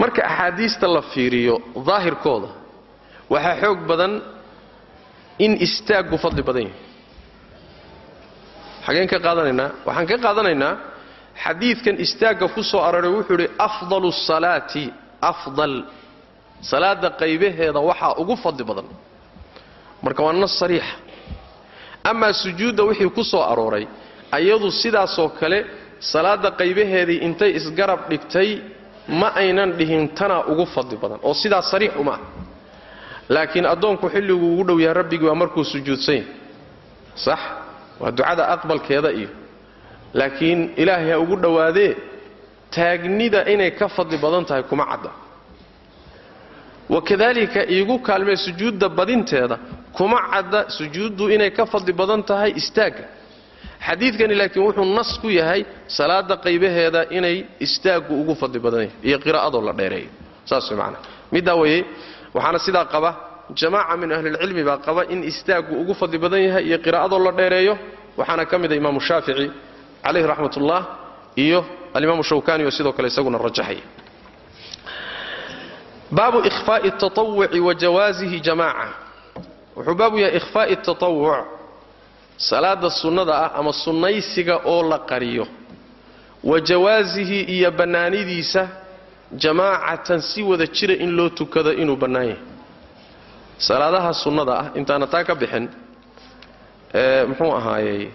Marka axaadiista la fiiriyo daahirkooda waxaa xoog badan in istaaggu fadli badan yahay. Xageen ka qaadanaynaa? Waxaan ka qaadanaynaa xadiidkan istaagga ku soo aroray wuxuu idhi afdalu salaati afdal. Salaada qaybaheeda waxaa ugu fadli badan. Marka waa nas sariixa. Amaa sujuudda wixii ku soo arooray ayadu sidaasoo kale salaada qaybaheedii intay isgarab dhigtay ma aynan dhihin tanaa ugu fadli badan oo sidaas sariix uma ah. Laakiin addoonku xilliguu ugu dhow yahay rabbigii waa markuu sujuudsan yahay sax waa ducada aqbalkeeda iyo. Laakiin ilaahay ha ugu dhowaadee taagnida inay ka fadli badan tahay kuma cadda. Wakadalika iigu kaalmee sujuudda badinteeda kuma cadda sujuuddu inay ka fadli badan tahay istaagga xadiidkani laakiin wuxuu nas ku yahay salaada qaybaheeda inay istaagu ugu fadli badanayo iyo qiraa'adoo la dheereeyo. Saas man middaa weye waxaana sidaa qaba jamaaca min ahlilcilmi baa qaba in istaagu ugu fadli badan yahay iyo qiraa'adoo la dheereeyo. Waxaana ka mida imaamu shaafici calayhi raxmatullah iyo alimaam shawkani oo sidoo kale isaguna rajaxaya baabu ikhfaai taawuci wa jawaasihi jamaaca. Wuxuu baabu yahay ikhfaai taawuc salaada sunnada ah ama sunnaysiga oo la qariyo wa jawaasihi iyo bannaanidiisa jamaacatan si wada jira in loo tukado inuu bannaan yahay. Salaadaha sunnada ah intaana taa ka bixin muxuu ahaayey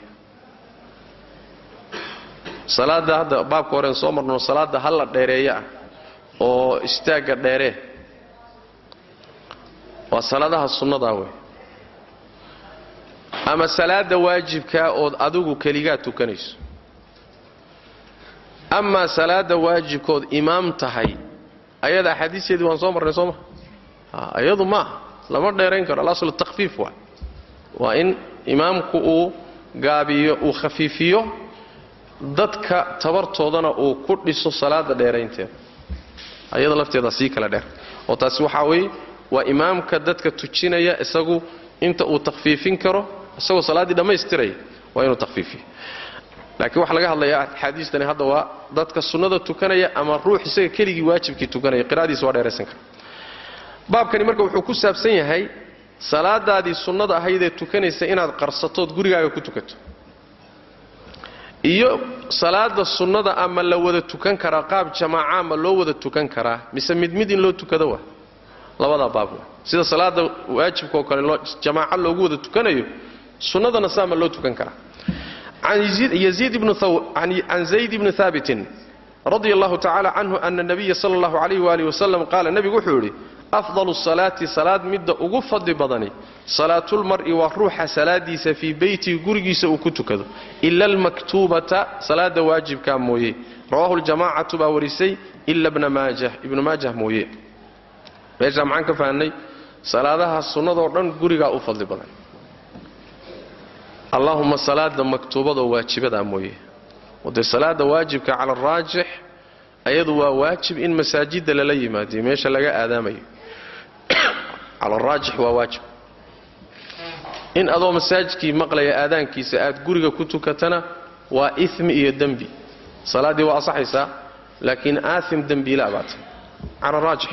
salaada hadda baabka horeen soo marno salaada halla dheereeya ah oo istaagga dheeree waa salaadaha sunnadaa wey ama salaada waajibkaa ood adigu keligaa tukanayso. Amaa salaada waajibkood imaam tahay ayada axaadiisteedii waan soo marnay soo ma. Iyadu maaha lama dheerayn karo. Alaslu takfiif waa waa in imaamku uu gaabiyo uu khafiifiyo dadka tabartoodana uu ku dhiso salaada dheeraynteeda. Ayada lafteeda sii kala dheer. Oo taasi waxaa weeye waa imaamka dadka tujinaya isagu inta uu takhfiifin karo isagoo salaaddii dhammaystiraya waa inuu takhfiifiyo laakiin waxaa laga hadlayaa axaadiistani hadda waa dadka sunnada tukanaya ama ruux isaga keligii waajibkii tukanaya qiraadiisa waa dheeraysan kara. Baabkani marka wuxuu ku saabsan yahay salaadaadii sunnada ahaydee tukanaysa inaad qarsatood gurigaaga ku tukato. Iyo salaada sunnada ama la wada tukan karaa qaab jamaaca ama loo wada tukan karaa mise mid mid in loo tukado waa labadaa baab. Sida salaada waajibka oo kale jamaaca loogu wada tukanayo sunnadana saama loo tukan karaa. Can zayd bni haabitin radia allahu tacala canhu ana nabiya sala allahu alayh waalih wasalam qaala nebigu wuxuu yidhi afdalu salaati salaad midda ugu fadli badani salaatulmar'i waa ruuxa salaadiisa fii beytihi gurigiisa uu ku tukado. Ila almaktuubata salaada waajibkaa mooye. Rawahu ljamaacatu baa warisay ila bna maajah ibnu maajah mooye. Meeshaa maxaan ka fahnay salaadaha sunnadoo dhan gurigaa u fadli badan allaahuma salaada maktuubadoo waajibadaa mooye. Oo dee salaada waajibka cala araajix ayadu waa waajib in masaajidda lala yimaadiyo meesha laga aadaamayo cala araajix waa waajib. In adoo masaajidkii maqlaya aadaankiisa aad guriga ku tukatana waa imi iyo dembi salaaddii waa asaxaysaa laakiin aaim dembiila baata cala raajix.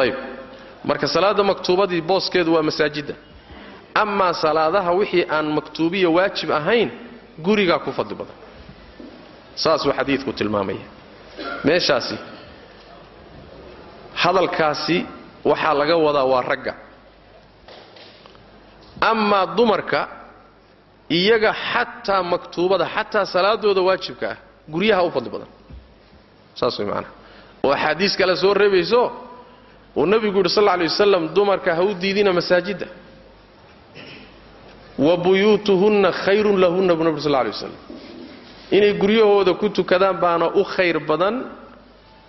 Ayb marka salaada maktuubadii booskeedu waa masaajidda amaa salaadaha wixii aan maktuubiya waajib ahayn gurigaa ku fadli badan. Saasuu xadiidku tilmaamaya. Meeshaasi hadalkaasi waxaa laga wadaa waa ragga. Amaa dumarka iyaga xataa maktuubada xataa salaadooda waajibka ah guryaha u fadli badan. Saas way maanaa oo axaadiis kale soo reebayso uu nebigu yidhi sal lla alay wasalam dumarka ha u diidina masaajidda wa buyuutuhunna khayrun lahunna buu nebi sal lla alay wasalam inay guryahooda ku tukadaan baana u khayr badan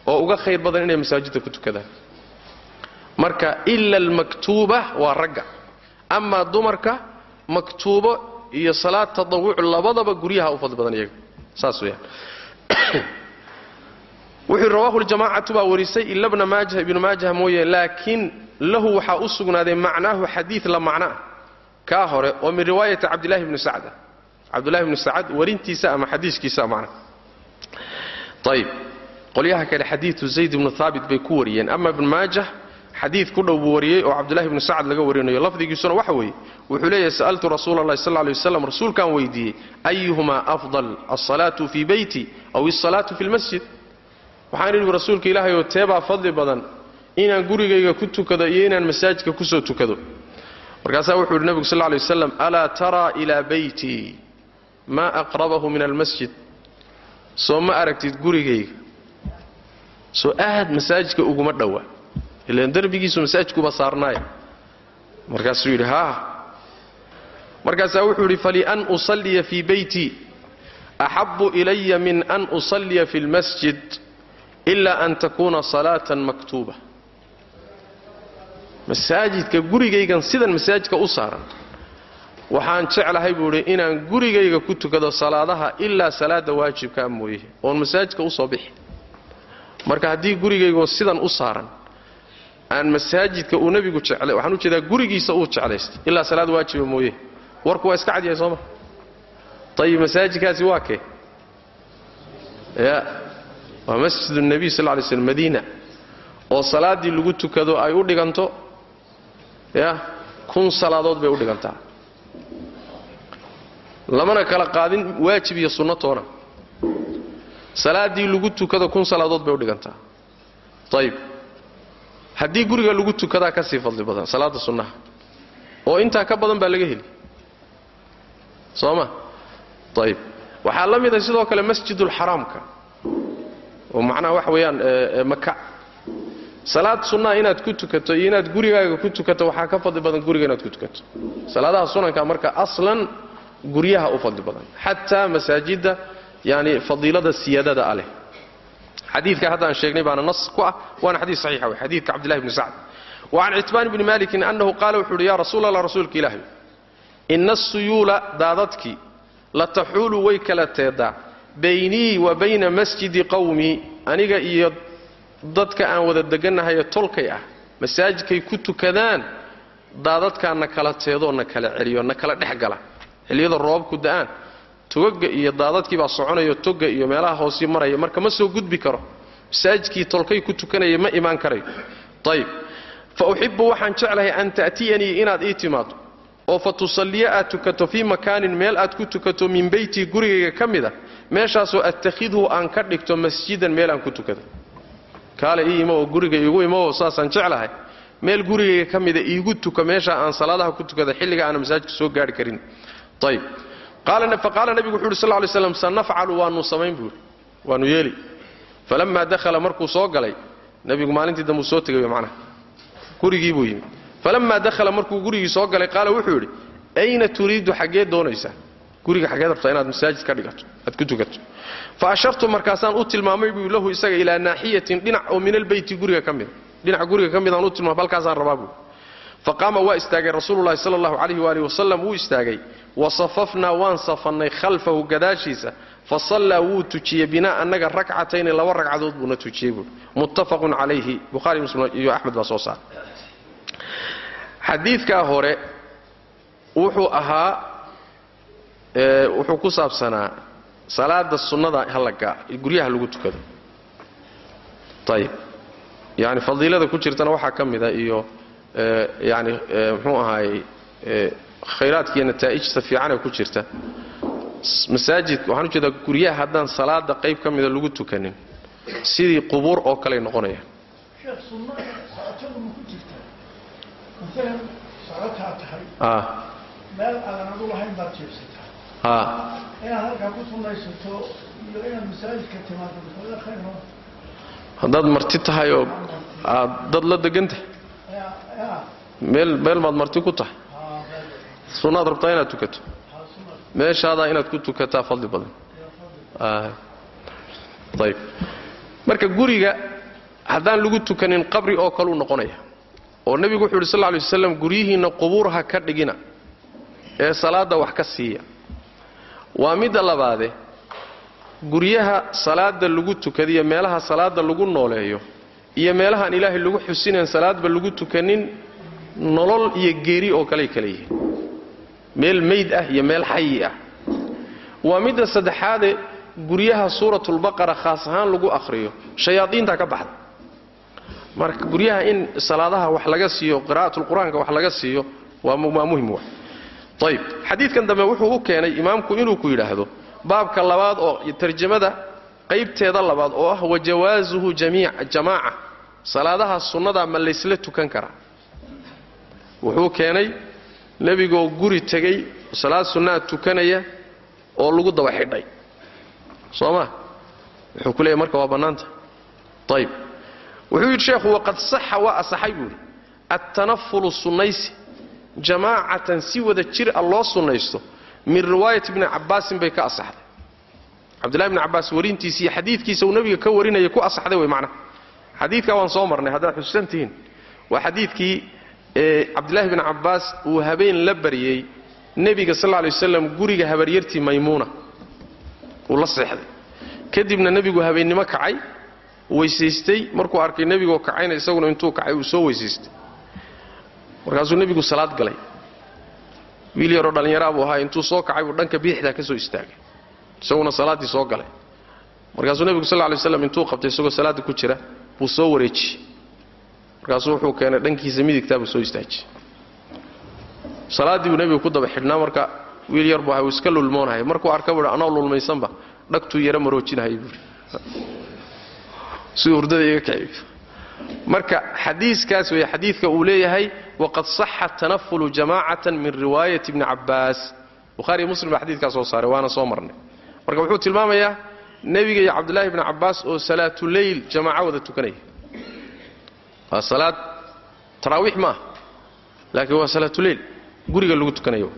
oo uga khayr badan inay masaajidda ku tukadaan. Marka ila almaktuuba waa ragga. Amaa dumarka maktuubo iyo salaad tadawuc labadaba guryaha u fadli badan iyaga. Saas weyaan wuxuu rawaahu ljamaacatu baa warisay ila bna maajah ibnu maajah mooye laakiin lahu waxaa u sugnaaday macnaahu xadiid la macnoah kaa hore oo min riwaayati cabdillahi bni sacd cabdullahi bni sacad warintiisa ama xadiiskiisa macna ayib qolyaha kale xadiidu zayd ibnu haabit bay ku wariyeen. Ama ibn maajah xadiid ku dhow buu wariyey oo cabdullahi bni sacad laga warinayo. Lafdigiisuna waxa weeye wuxuu leeyahay sa'altu rasuula allahi sal lay waslam rasuulkaan weydiiyey ayuhumaa afdal alsalaatu fii beyti aw alsalaatu fi lmasjid waxaan idhi rasuulka ilaahay oo teebaa fadli badan inaan gurigayga ku tukado iyo inaan masaajidka ku soo tukado markaasaa wuxuu yidhi nebigu sal lay waslam alaa taraa ilaa beytii maa aqrabahu min almasjid. Soo ma aragtid gurigayga? Soo aad masaajidka uguma dhowa ilaan derbigiisu masaajidkuba saarnaaya markaasuu yidhi haa. Markaasaa wuxuu yidhi falian usalliya fii beyti? Axabu ilaya min an usalliya fi lmasjid ila an takuuna salaatan maktuuba masaajidka gurigaygan sidan masaajidka u saaran. Waxaan jeclahay buu idhi inaan gurigayga ku tukado salaadaha ilaa salaada waajibkaa mooye oon masaajidka u soo bixi. Marka haddii gurigaygoo sidan u saaran aan masaajidka uu nebigu jeclay waxaan u jeedaa gurigiisa uu jeclaystay ilaa salaad waajiba mooye. Warku waa iska cadyahay sooma? Ayib masaajidkaasi waa kee? Ya waa masjid nebiy sal ly slm madiina. Oo salaaddii lagu tukado ay u dhiganto ya kun salaadood bay u dhigantaa. Lamana kala qaadin waajib iyo sunno toona. Salaaddii lagu tukado kun salaadood bay u dhigantaa. Ayib haddii guriga lagu tukadaa ka sii fadli badan salaada sunnaha. Oo intaa ka badan baa laga heli. Soo ma? Ayib waxaa la mid ah sidoo kale masjidulxaraamka oo macnaha waxa weeyaan maka salaad sunnaha inaad ku tukato iyo inaad gurigaaga ku tukato waxaa ka fadli badan guriga inaad ku tukato. Salaadaha sunanka marka aslan guryaha u fadli badan. Xataa masaajidda yani fadiilada siyaadada a xadiidka hadda sheegnay baana nas ku ah waana xadiid saxiixa wey xadiidka cabdillahi bni sacd. Wacan citbaan bni malikin annahu qaala wuxuu uhi ya rasuul allah rasuulka ilaahay ina asuyuula daadadkii lataxuulu way kala teedaa baynii wa bayna masjidi qawmii aniga iyo dadka aan wada degannahaye tolkay ah masaajidkay ku tukadaan daadadkaa na kala teedoo na kala celiyo na kala dhex gala. Xilliyada roobabku da'aan togaga iyo daadadkii baa soconayo toga iyo meelaha hoosii maraya marka ma soo gudbi karo. Masaajidkii tolkay ku tukanaya ma imaan karayo ayib fa uxibbu waxaan jeclahay an ta'tiyanii inaad ii timaado oo fa tusalliya aad tukato fii makaanin meel aad ku tukato min beytii gurigayga ka mid a meeshaasoo attakhidhu aan ka dhigto masjidan meel aan ku tukado kaale ii imo oo guriga iigu imooo saasaan jeclahay. Meel gurigayga ka mida iigu tuka meesha aan salaadaha ku tukada xilliga aana masaajidka soo gaari karin. Ayb faqaala nebigu wuxu uhi sal lay slam sanafcalu waanu samayn buui waanu yeeli. Falammaa dakhala markuu soo galay nebigu maalintii dambuu soo tegay macnaha. Gurigii buu yimi. Falammaa dakhala markuu gurigii soo galay qaala wuxuu yidhi ayna turiidu xaggee doonaysaa guriga xaggeed rabtaa inaad masaajid ka dhigato aad ku tukato. Fa ashartu markaasaan u tilmaamay buu lahu isaga ilaa naaxiyatin dhinac oo min albeyti guriga ka mida dhinaca guriga ka midaan u tilmaam halkaasaan rabaa buu. Faqaama waa istaagay rasuululahi sal allahu calayh waalihi wasalam wuu istaagay. Wasafafnaa waan safannay khalfahu gadaashiisa. Fa sallaa wuu tujiyey binaa annaga rakcatayni laba ragcadood buuna tujiyey buui muttafaqun calayhi buhari muslim iyo axmed baa soo saara xadiidkaa hore wuxuu ahaa wuxuu ku saabsanaa salaada sunnada guryaha lagu tukado. Ayib yani fadiilada ku jirtana waxaa ka mida iyo yani mxuu ahaayey khayraadka iyo nataa'ijta fiicane ku jirta. Masaajid waxaan u jeedaa guryaha haddaan salaada qayb ka mida lagu tukanin sidii qubuur oo kaley socotaa tahay. Meel aadan adu lahayn baad jeebsataa haddaad marti tahay oo aad dad la degan tahay meel meel maad marti ku tahay sunnaad rabtaa inaad tukato meeshaadaa inaad ku tukataa fadli badan ayb marka guriga haddaan lagu tukanin qabri oo kaleu noqonaya oo nebigu wuxu uhi sal lay waslam guryihiinna qubuur ha ka dhigina ee salaadda wax ka siiya waa midda labaade guryaha salaada lagu tukadiyo meelaha salaada lagu nooleeyo iyo meelahaan ilaahay lagu xusinayn salaadba lagu tukanin nolol iyo geeri oo kaley kala yihiin. Meel meyd ah iyo meel xayi ah. Waa midda saddexaade guryaha suuratulbaqara khaas ahaan lagu akhriyo. Shayaadiinta ka baxda. Marka guryaha in salaadaha wax laga siiyo qira'atulqur-aanka wax laga siiyo waa waa muhiim wa ayb xadiidkan dambe wuxuu u keenay imaamku inuu ku yidhaahdo baabka labaad oo tarjamada qaybteeda labaad oo ah wajawaasuhu jamaaca. Salaadaha sunnada ma laysla tukan karaa wuxuu keenay nebigoo guri tegey salaad sunnaa tukanaya oo lagu daba xidhay. Soo ma? Wuxuu ku leeyahy marka waa bannaanta. Ayb wuxuu yidhi sheekhu waqad saxa waa asaxay buu attanafulu sunnaysi jamaacatan si wada jir a loo sunnaysto min riwaayati ibni cabbaasin bay ka asaxday. Cabdullahi bni cabbaas warintiisa iyo xadiidkiisa uu nebiga ka warinaya ku asaxday wey macnaha. Xadiidkaa waan soo marnay haddaad xusuusan tihiin. Waa xadiidkii cabdillaahi bni cabbaas uu habeen la baryey nebiga sal lay waslam guriga habaryartii maymuuna. Uu la seexday. Kadibna nebigu habeennimo kacay weysaystay markuu arkay nebigoo kacayna isaguna intuu kacay uu soo weysaystay markaasuu nebigu salaad galay. Wiil yaroo dhallinyaraa buu ahaa intuu soo kacay buu dhanka bidixdaa ka soo istaagay. Isaguna salaaddii soo galay. Markaasuu nebigu sal lay slam intuu qabtay isagoo salaadda ku jira buu soo wareejiyey. Markaasuu wuxuu keenay dhankiisa midigtaa buu soo istaajiyey salaaddii buu nebigu ku daba xidhnaa marka wiil yar buu ahay uu iska lulmoonahay markuu arka buuhi anoo lulmaysanba dhagtuu yara maroojinahay buui siduu hurdada iga kiciyo marka xadiiskaas wey xadiidka uu leeyahay waqad saxa tanafulu jamaacatan min riwaayati ibni cabbaas. Bukhaariyo muslim baa xadiidkaa soo saaray waana soo marnay. Marka wuxuu tilmaamayaa nebiga iyo cabdullaahi bni cabbaas oo salaatuleyl jamaaco wada tukanaya waa salaad taraawiix ma ah laakiin waa salaatuleyl guriga lagu tukanayo.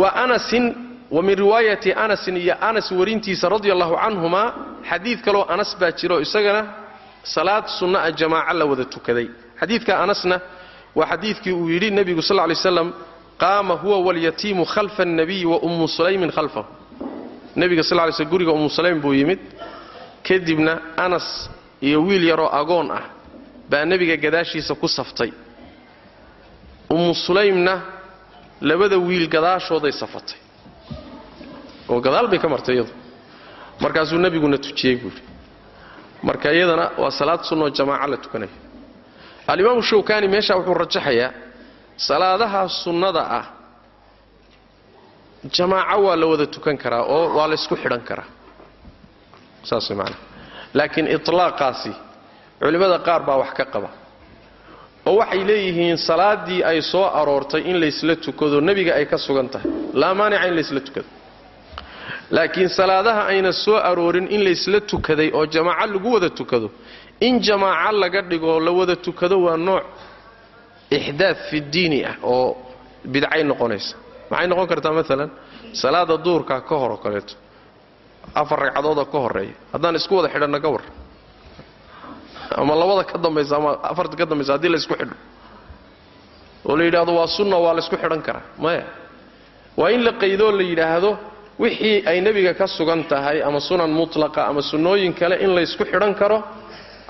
Wa anasin wa min riwaayati anasin iyo anas warintiisa radia allahu canhuma xadiid kaloo anas baa jiro isagana salaad sunna a jamaaca la wada tukaday. Xadiidka anasna waa xadiidkii uu yidhi nebigu sal lay slam qaama huwa walyatiimu khalfa annabiyi wa ummu sulaymin khalfahu. Nebiga sal lay slm guriga ummu sulaym buu yimid. Kadibna anas iyo wiil yaroo agoon ah baa nebiga gadaashiisa ku saftay. Ummu sulaymna labada wiil gadaashooday safatay. Oo gadaal bay ka martay iyadu. Markaasuu nebiguna tujiyey buuhi marka iyadana waa salaad sunnoo jamaaca la tukanayo alimaamu shawkani meeshaa wuxuu rajaxayaa salaadaha sunnada ah jamaaco waa la wada tukan karaa oo waa laysku xidhan karaa. Saas macanaha laakiin itlaaqaasi culimmada qaar baa wax ka qaba. Oo waxay leeyihiin salaaddii ay soo aroortay in laysla tukado nebiga ay ka sugan tahay. Laa maanica in laysla tukado laakiin salaadaha ayna soo aroorin in laysla tukaday oo jamaaco lagu wada tukado in jamaaco laga dhigo la wada tukado waa nooc ixdaad fi diini ah oo bidcay noqonaysa. Maxay noqon kartaa maalan salaada duurka ka hor oo kaleeto afar ragcadoodoo ka horreeya haddaan isku wada xidhanna ka ama labada ka dambaysa ama afarta ka dambaysa haddii laysku xidho. Oo la yidhaahdo waa sunna waa laysku xidhan karaa. Maya. Waa in la qaydoo la yidhaahdo wixii ay nebiga ka sugan tahay ama sunan mutlaqa ama sunnooyin kale in laysku xidhan karo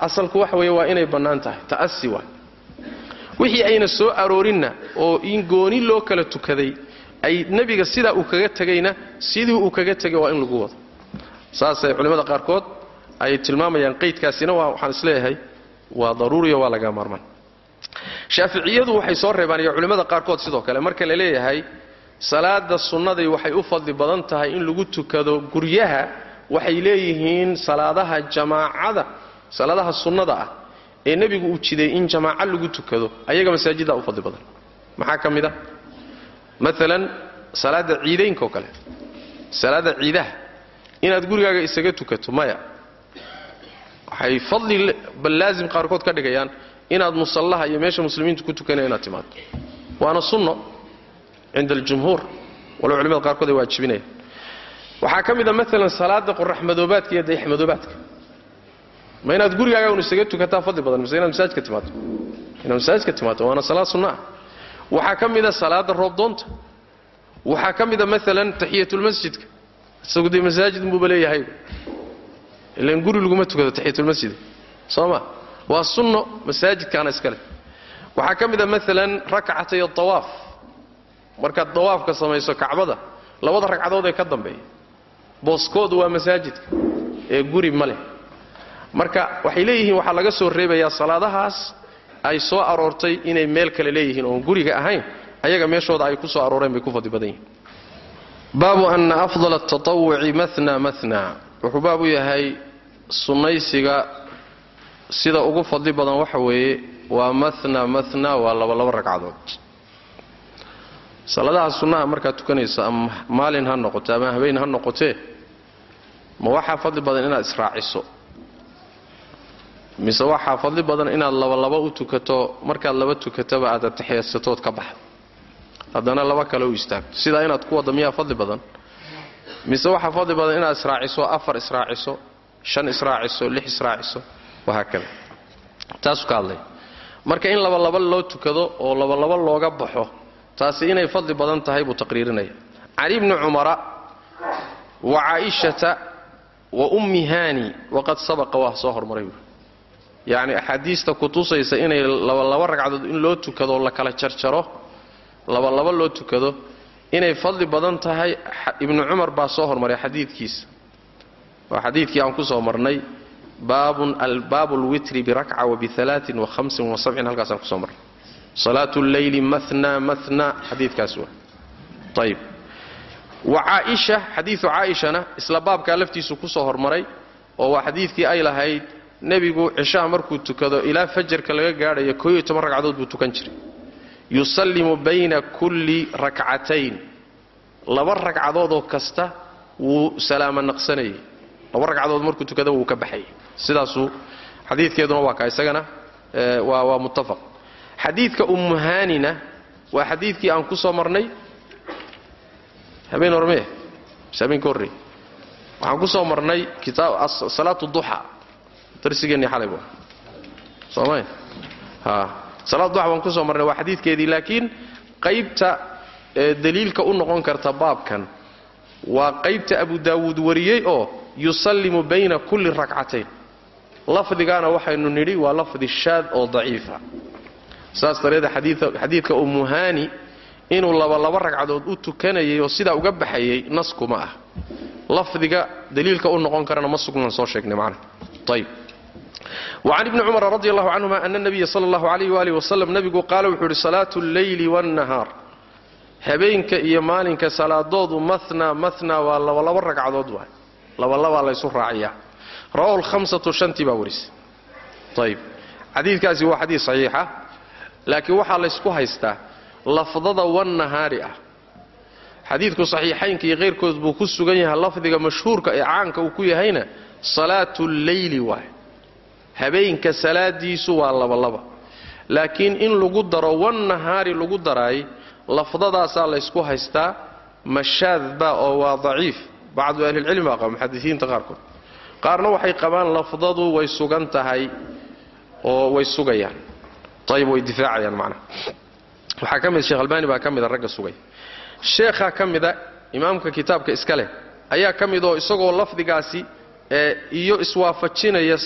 asalku waxa weeye waa inay bannaan tahay ta'asi waay wixii ayna soo aroorinna oo in gooni loo kala tukaday ay nebiga sidaa uu kaga tegayna sidii uu kaga tegay waa in lagu wado. Saasay culimmada qaarkood ay tilmaamayaan qaydkaasina waa waxaan is leeyahay waa daruuriyo waa laga maarmaan. Shaaficiyadu waxay soo reebaan iyo culimmada qaarkood sidoo kale. Marka la leeyahay salaada sunnadii waxay u fadli badan tahay in lagu tukado guryaha waxay leeyihiin salaadaha jamaacada salaadaha sunnada ah ee nebigu uu jiday in jamaaco lagu tukado ayaga masaajiddaa u fadli badan. Maxaa ka mid a maalan salaadda ciidaynka oo kale. Salaadda ciidaha. Inaad gurigaaga isaga tukato maya. Waxay fadli ballaasim qaarkood ka dhigayaan inaad musallaha iyo meesha muslimiintu ku tukanaya inaad timaado. Waana sunno cinda aljumhuur walow culimada qaarkood ay waajibinayaan waxaa ka mid a maalan salaada qoraxmadoobaadka iyo dayaxmadoobaadka ma inaad gurigaaga un isaga tukataa fadli badan mise inaad masaajidka timaado inaad masaajidka timaado waana salaad sunno ah waxaa ka mid a salaada roobdoonta waxaa ka mid a maalan taxiyatulmasjidka isagu dee masaajid unbuuba leeyahay ilan guri laguma tukado taxiyatulmasjid soo ma waa sunno masaajidkaana iskale waxaa ka mid a maalan rakcatay awaaf markaad dawaafka samayso kacbada labada ragcadood ee ka dambeeya booskoodu waa masaajidka ee guri ma leh. Marka waxay leeyihiin waxaa laga soo reebayaa salaadahaas ay soo aroortay inay meel kale leeyihiin oon guriga ahayn ayaga meeshooda ay ku soo arooreen bay ku fadli badan yihiin. Baabu ana afdal atatawuci mana mana wuxuu baab u yahay sunnaysiga sida ugu fadli badan waxa weeye waa mana mana waa labalaba ragcadood salaadaha sunnaha markaad tukanayso ama maalin ha noqoto ama habeen ha noqotee ma waxaa fadli badan inaad israaciso. Mise waxaa fadli badan inaad labalaba u tukato markaad laba tukataba aad atixiyasatood ka baxdo. Haddana laba kale u istaagto sidaa inaad ku wadda miyaa fadli badan? Mise waxaa fadli badan inaad israaciso afar israaciso shan israaciso lix israaciso wahaakada taasuu ka hadlay. Marka in labalaba loo tukado oo labalaba looga baxo taasi inay fadli badan tahay buu taqriirinaya. Cali bni cumara wa caaishata wa ummi haani waqad sabaqa waa soo hormaray buui yacni axaadiista kutusaysa inay labalaba ragcadood in loo tukado la kala jarjaro labalaba loo tukado inay fadli badan tahay ibnu cumar baa soo hormaray xadiidkiisa. Waa xadiidkii aan ku soo marnay baabun albaabu lwitri birakca wabialaain wahamsin wasabcin halkaasaan ku soo marnay salaatu lleyli mana mana xadiidkaas waa. Ayib wa caaisha xadiidu caaishana isla baabkaa laftiisu ku soo hormaray oo waa xadiidkii ay lahayd nebigu cishaha markuu tukado ilaa fajarka laga gaadhayo koo iyo toban ragcadood buu tukan jiray. Yusallimu bayna kulli rakcatayn. Laba ragcadoodoo kasta wuu salaamo naqsanayay. Laba ragcadood markuu tukada wuu ka baxayay. Sidaasuu xadiidkeeduna waa ka isagana waa waa muttafaq xadiidka ummuhaanina waa xadiidkii aan ku soo marnay. Habeen hormee mise habeen ka horreey waxaan ku soo marnay salaatu duxa darsigeenni xalay bu soomay ha salaatu duxa baan ku soo marnay waa xadiidkeedii laakiin qaybta daliilka u noqon karta baabkan waa qaybta abu daawuud wariyey oo yusallimu bayna kulli rakcatayn. Lafdigaana waxaynu nidhi waa lafdi shaad oo daciifa saas dareeda xadiidka ummuhaani inuu labalaba ragcadood u tukanayay oo sidaa uga baxayay naskuma ah lafdiga daliilka u noqon karana ma sugnaan soo sheegnay macna ayib وcan ibni cumar radi allahu canهuma ana اnabiya sala اllahu alayh waalih wasalam nebigu qaala wuxuu yidhi salaatu اlleyli wاnnahaar habeenka iyo maalinka salaadoodu mana mana waa labalaba ragcadood waay labalabaa laysu raaciyaa rawahu lhamsatu shantii baa warisay ayib xadiidkaasi waa xadiid saxiixa laakiin waxaa laysku haystaa lafdada wannahaari ah. Xadiidku saxiixaynka iyo keyrkood buu ku sugan yahay lafdiga mashhuurka ee caanka uu ku yahayna salaatu lleyli waay habeenka salaadiisu waa labalaba. Laakiin in lagu daro wannahaari lagu daraay lafdadaasaa laysku haystaa mashaadba oo waa daciif. Bacdu ahlilcilmi baa qaba muxadisiinta qaarkood. Qaarna waxay qabaan lafdadu way sugan tahay oo way sugayaan ayib way difaacayaan macnaha waxaa ka mid sheekh albaani baa ka mida ragga sugay sheekhaa ka mida imaamka kitaabka iska leh ayaa ka mid oo isagoo lafdigaasi ee iyo iswaafajinaya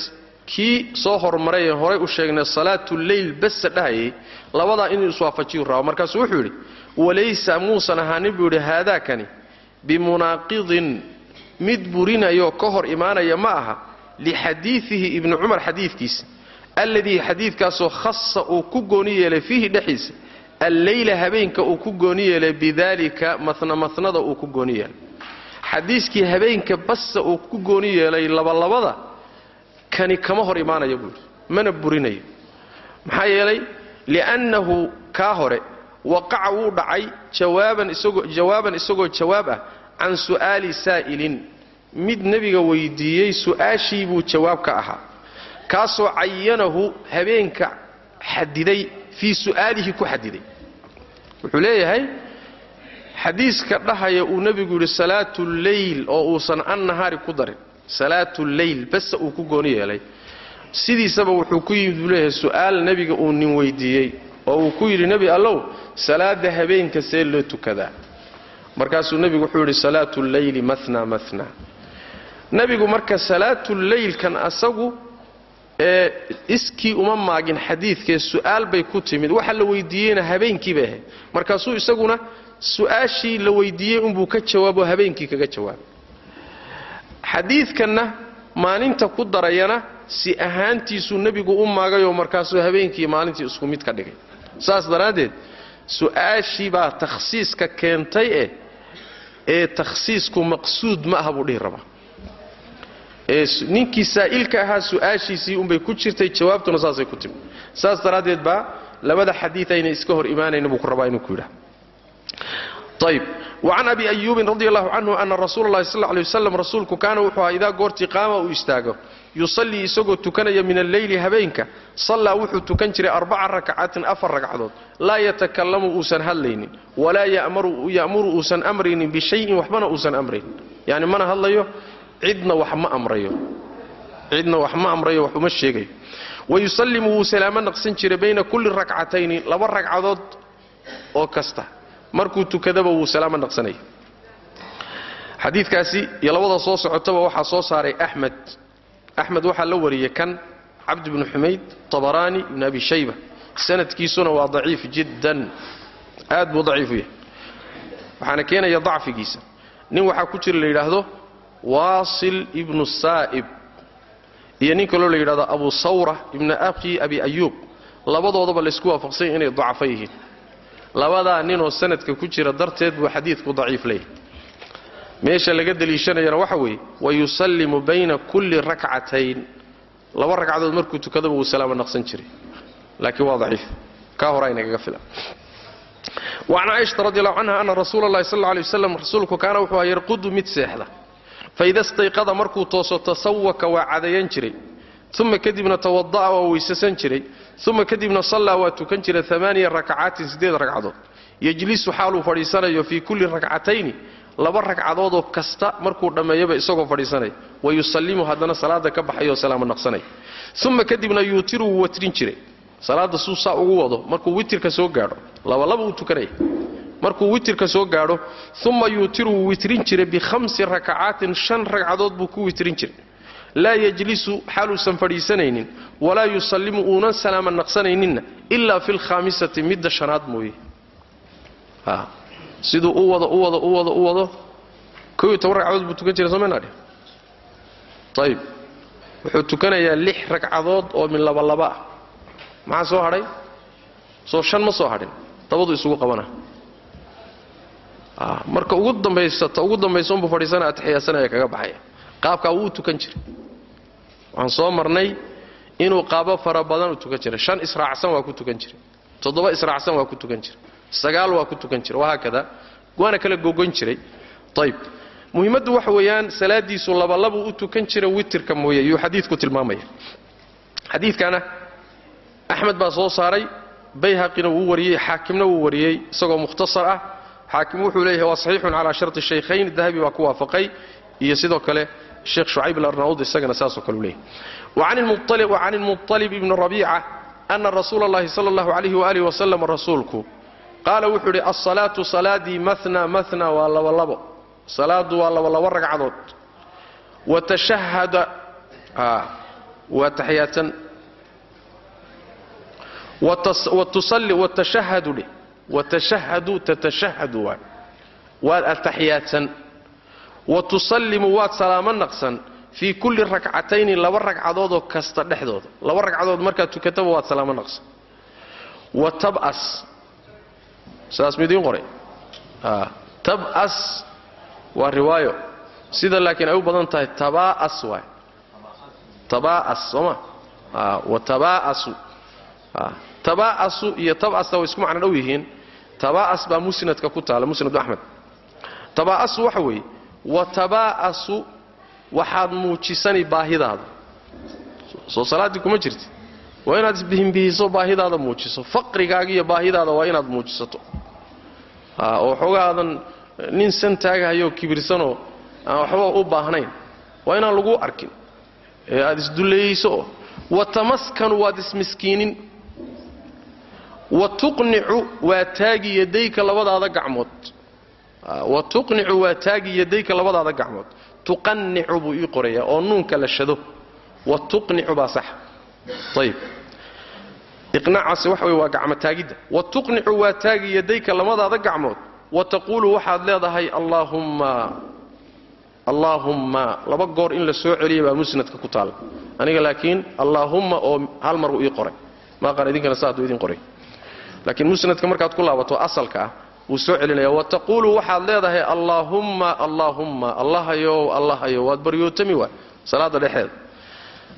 kii soo hormaray ee horay u sheegnay salaatu leyl basa dhahayay labadaa inuu iswaafajiyu rabo markaasuu wuxuu yidhi walaysa muusan ahaanin buu yidhi haadaakani bimunaaqidin mid burinayoo ka hor imaanaya ma aha lixadiidihi ibni cumar xadiidkiisa alladii xadiidkaasoo khasa uu ku gooni yeelay fiihi dhexdiisa alleyla habeenka uu ku gooni yeelay bidaalika mana manada uu ku gooni yeelay xadiiskii habeenka basa uu ku gooni yeelay labalabada kani kama hor imaanaya buu yidhi mana burinayo maxaa yeelay li'annahu kaa hore waqaca wuu dhacay jawaaban isagoo jawaab ah can su'aali saa'ilin mid nebiga weydiiyey su'aashii buu jawaab ahaa kaasoo cayanahu habeenka xadiday fii su'aalihi ku xadiday. Wuxuu leeyahay xadiiska dhahaya uu nebigu yidhi salaatu leyl oo uusan annahaari ku darin. Salaatu leyl base uu ku gooni yeelay. Sidiisaba wuxuu ku yimid buu leeyahay su'aal nebiga uu nin weydiiyey oo uu ku yidhi nebi allow salaada habeenka see loo tukadaa. Markaasuu nebigu wuxuu yidhi salaatu leyli mana mana nebigu marka salaatu leylkan asagu iskii uma maagin xadiidkee su'aal bay ku timid. Waxa la weydiiyeyna habeenkii bay ahayd markaasuu isaguna su'aashii la weydiiyey unbuu ka jawaabo habeenkii kaga jawaabay xadiidkanna maalinta ku darayana si ahaantiisuu nebigu u maagayoo markaasuu habeenkii maalintii isku mid ka dhigay. Saas daraaddeed su'aashii baa takhsiiska keentay eh ee takhsiisku maqsuud ma aha buu dhihi rabaa. ee ninkii saa'ilka ahaa su'aashiisii unbay ku jirtay jawaabtuna saasay ku timi saas daraaddeed baa labada xadiid ayna iska hor imaanayna buu ku rabaa inuu ku yidhaha ayib wacan abi ayuubin radi allahu canhu ana rasuula allahi sal lay waslam rasuulku kaana wuxuu ahaa idaa goortii qaama uu istaago yusallii isagoo tukanaya min alleyli habeenka sallaa wuxuu tukan jiray arbaca rakcatin afar ragcadood. Laa yatakalamu uusan hadlaynin walaa ya'muru uusan amraynin bishayin waxbana uusan amrayn yani mana hadlayo cidna wax ma amrayo. Cidna wax ma amrayo wax uma sheegayo wayusallimu wuu salaamo naqsan jiray bayna kulli rakcatayni laba ragcadood oo kasta. Markuu tukadaba wuu salaamo naqsanaya xadiidkaasi iyo labada soo socotaba waxaa soo saaray axmed. Axmed waxaa la wariyey kan cabdi bnu xumayd tabaraani ibn abi shayba. Sanadkiisuna waa daciif jiddan. Aad buu daciif u yahay. Waxaana keenaya dacfigiisa. Nin waxaa ku jira la yidhaahdo waasil ibnu saa'ib iyo nin kaloo la yidhahdo abu sawra ibna akhi abi ayuub labadoodaba laysku waafaqsanya inay dacfo yihiin. Labadaa ninoo sanadka ku jira darteed buu xadiidku daciif leeyahy meesha laga deliishanayana waxa weeye wayusallimu bayna kulli rakcatayn. Laba ragcadood markuu tukadaba wuu salaamo naqsan jiray. Laakiin waa daciif. Kaa hora inagaga filan. Wacan caaishata radi allahu canha ana rasuula allahi sal alay waslam rasuulku kaana wuxuu aha yarqudu mid seexda faida stayqada markuu tooso tasawaka waa cadayan jiray uma kadibna tawada'a waa weysasan jiray uma kadibna sallaa waa tukan jiray amaaniya rakcaatin siddeed ragcadood. Yejlisu xaaluu fadhiisanayo fii kulli rakcatayni laba ragcadoodoo kasta markuu dhammeeyaba isagoo fadhiisanaya wayusallimu haddana salaada ka baxayoo salaamo naqsanaya uma kadibna yuutiru wuu watrin jiray salaada suu saa ugu wado markuu witirka soo gaadho labalaba uu tukanaya markuu witirka soo gaadho uma yuutiru wuu witrin jiray bihamsi rakacaatin shan ragcadood buu ku witrin jiray. Laa yejlisu xaaluusan fadhiisanaynin walaa yusallimu uunan salaama naqsanayninna ilaa fi lkhaamisati midda shanaad mooye. Siduu u wado u wado u wado u wado ko iyo toban ragcadood buu tukan jiray somaynadhe ayib wuxuu tukanayaa lix ragcadood oo min labalaba ah maxaa soo hadhay? Soo shan ma soo hadhin. Dabadu isugu qabana marka ugu dambaysa ta ugu dambaysa unbuu fadhiisanaya atixiyaasanaya kaga baxaya. Qaabkaa wuu tukan jiray. Waxaan soo marnay inuu qaabo fara badan u tukan jiray. Shan israacsan waa ku tukan jiray. Toddoba israacsan waa ku tukan jiray. Sagaal waa ku tukan jiray. Wahaakada waana kala gogon jiray. Ayb muhiimaddu waxa weeyaan salaadiisu labalabuu u tukan jira witirka mooye yuu xadiidku tilmaamaya. Xadiidkana axmed baa soo saaray bayhaqina wuu wariyey xaakimna wuu wariyey isagoo mukhtasar ah xaakim wuxuu leeyahay waa saxiixun calaa sharti shaykhayn. Dahabi baa ku waafaqay. Iyo sidoo kale sheekh shucayb ilarnaud isagana saasoo kale u leeyahay. Wa can rabiica ana rasuula allahi sala allahu calayhi waaalih wasalam rasuulku qaala wuxuu idhi alsalaatu salaadii mana mana waa labolabo salaadu waa labolabo ragcadood. Watashahada waa taxiyaadsan watusali watashahadu dheh watashahadu tatashahadu waay waad ataxiyaadsan watusallimu waad salaamo naqsan fii kulli rakcatayni laba ragcadoodoo kasta dhexdooda laba ragcadood markaad tukataba waad salaamo naqsan wa tab'as sidaas midiin qoray tab'as waa riwaayo sida laakiin ay u badan tahay tabaa'as waay tabaa'as sooma wa tabaa'asu tabaa'asu iyo tab'asna way isku macno dhow yihiin. Tabaa'as baa musnadka ku taala musnadu axmed tabaa'asu waxa weeye wa tabaa'asu waxaad muujisani baahidaada. Soo salaaddii kuma jirti. Waa inaad isbihinbihiso baahidaada muujiso. Faqrigaaga baahidaada waa inaad muujisato. Oo xoogaadan nin san taagahayoo kibirsanoo aan waxba u baahnayn waa inaan laguu arkin. Ee aad isdulleeyeyso oo wa tamaskanu waad ismiskiinin wa tuqnicu waa taagi yadayka labadaada gacmood. Wa tuqnicu waa taagi yadayka labadaada gacmood. Tuqannicu buu ii qorayaa oo nuunka la shado. Wa tuqnicu baa sax. Ayib iqnaacaasi waxa wey waa gacmo taagidda. Wa tuqnicu waa taagi yadayka labadaada gacmood. Wa taquulu waxaad leedahay allaahumma allaahumma laba goor in la soo celiya baa musnadka ku taalla aniga laakiin allaahumma oo hal mar uu ii qoray. Maaqaan idinkana sa hadduu idin qoray laakiin musnadka markaad ku laabato asalka ah wuu soo celinaya wa taquulu waxaad leedahay allaahumma allaahumma allahayow allahayow. Waad baryootami waa salaada dhexeeda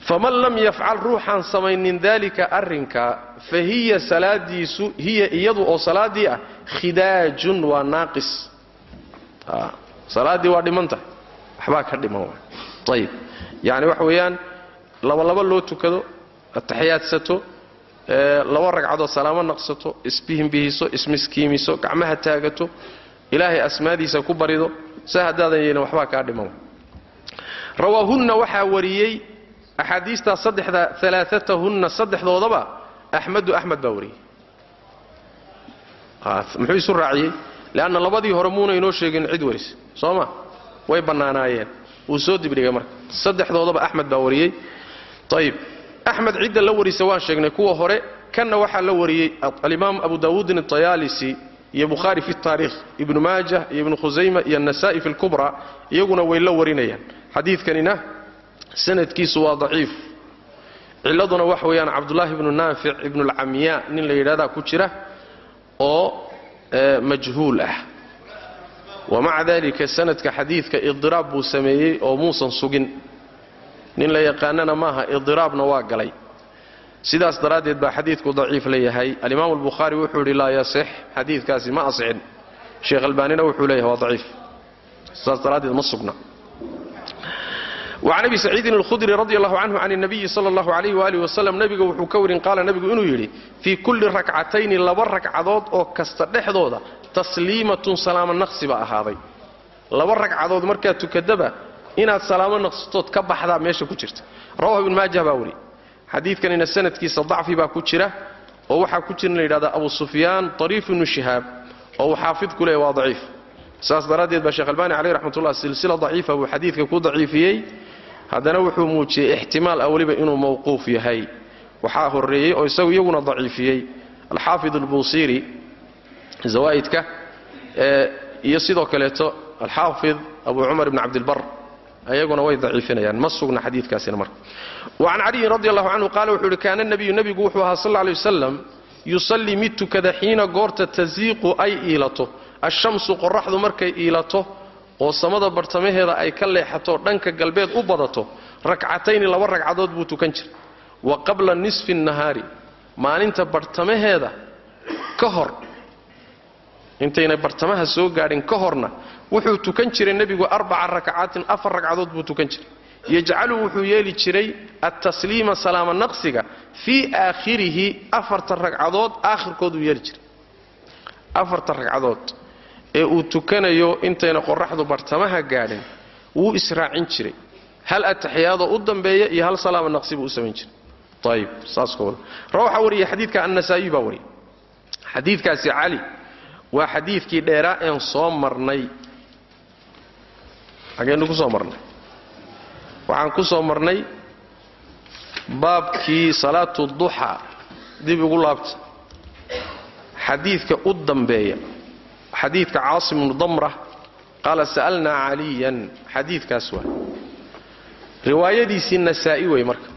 faman lam yafcal ruuxaan samaynin daalika arrinka fa hiya salaadiisu hiya iyadu oo salaaddii ah khidaajun waa naaqis. Salaaddii waa dhiman tahay waxbaa ka dhiman waay ayib yacni waxa weeyaan labalaba loo tukado ataxiyaadsato laba ragcadood salaamo naqsato isbihimbihiso ismiskiimiso gacmaha taagato ilaahay asmaadiisa ku barido sa haddaadan yeelin waxbaa kaa dhiman rawaahunna waxaa wariyey axaadiistaa saddexda alaaatahunna saddexdoodaba axmedu axmed baa wariyey. Muxuu isu raaciyey? Leanna labadii hore muuna inoo sheegin cid warisa soo ma? Way bannaanaayeen. Wuu soo dibdhigay marka. Saddexdoodaba axmed baa wariyey. Ayib axmed cidda la warisa waan sheegnay kuwa hore kanna waxaa la wariyey alimaam abu dawuudin atayaalisi iyo bukhaari fi taariikh ibnu maajah iyo ibnu khusayma iyo anasaa'i fi lkubra iyaguna way la warinayaan xadiidkanina sanadkiisu waa daciif ciladuna waxa weeyaan cabdulaahi ibnu naafic ibnu alcamyaa nin la yidhahdaa ku jira oo majhuul ah wamaca dalika sanadka xadiidka idiraab buu sameeyey oo muusan sugin nin la yaqaanana maaha idiraabna waa galay sidaas daraaddeed baa xadiidku daciif leeyahay alimaam albukhaari wuxuu yidhi laa yasix xadiidkaasi ma asixin sheekh albaanina wuxuu leeyahay waa daciif sidaas daraaddeed ma sugna وcan abi saciidin اlkhudri radi allahu canhu can الnabiyi sala اllahu alayh waalih wasalam nebiga wuxuu ka warin qaala nebigu inuu yidhi fii kulli rakcatayni laba ragcadood oo kasta dhexdooda tasliimatun salaamo naqsi ba ahaaday laba ragcadood markaad tukadaba inaad salaamo naqsatood ka baxdaa meesha ku jirta. Rawahu ibn maajah baa weri xadiidkanina sanadkiisa dacfi baa ku jira oo waxaa ku jira la yidhahda abu sufyaan ariif ibnu shihaab oo uu xaafid ku leeya waa daciif. Saas daraaddeed baa sheekh albani caleyh raxmatullah silsila daciifa buu xadiidka ku daciifiyey. Haddana wuxuu muujiyey ixtimaal ah weliba inuu mawquuf yahay. Waxaa horreeyey oo isagu iyaguna daciifiyey. Alxaafid albuusiiri zawaa'idka iyo sidoo kaleeto alxaafid abu cumar ibn cabdilbar ayaguna way daciifinayaan. Ma sugna xadiidkaasina marka. Wacan caliyin radi allahu canhu qaala wuxuu ihi kaana nebiyu nebigu wuxuu ahaa sal lay wasalam yusallii mid tukada xiina goorta tasiiqu ay iilato. Ashamsu qoraxdu markay iilato oo samada bartamaheeda ay ka leexato dhanka galbeed u badato rakcatayni laba ragcadood buu tukan jiray. Wa qabla nisfi nahaari maalinta bartamaheeda ka hor intayna bartamaha soo gaadhin ka horna wuxuu tukan jiray nebigu arbaca rakcaatin afar ragcadood buu tukan jiray. Yajcalu wuxuu yeeli jiray attasliima salaama naqsiga fii aakhirihi afarta ragcadood aakhirkooduu yeeli jiray. Afarta ragcadood ee uu tukanayo intayna qoraxdu bartamaha gaadhin wuu israacin jiray. Hal ataxiyaadoo u dambeeya iyo hal salaama naqsi buu u samayn jiray. Ayib saas waxaa wariyay xadiidka annasaa'i baa wariyay. Xadiidkaasi cali waa xadiidkii dheeraa een soo marnay xageennu ku soo marnay. Waxaan ku soo marnay baabkii salaatu duxaa dib igu laabta. Xadiidka u dambeeya xadiidka caasim bnu damra qaala sa'alnaa caliyan. Xadiidkaas waa. Riwaayadiisii nasaa'i wey marka.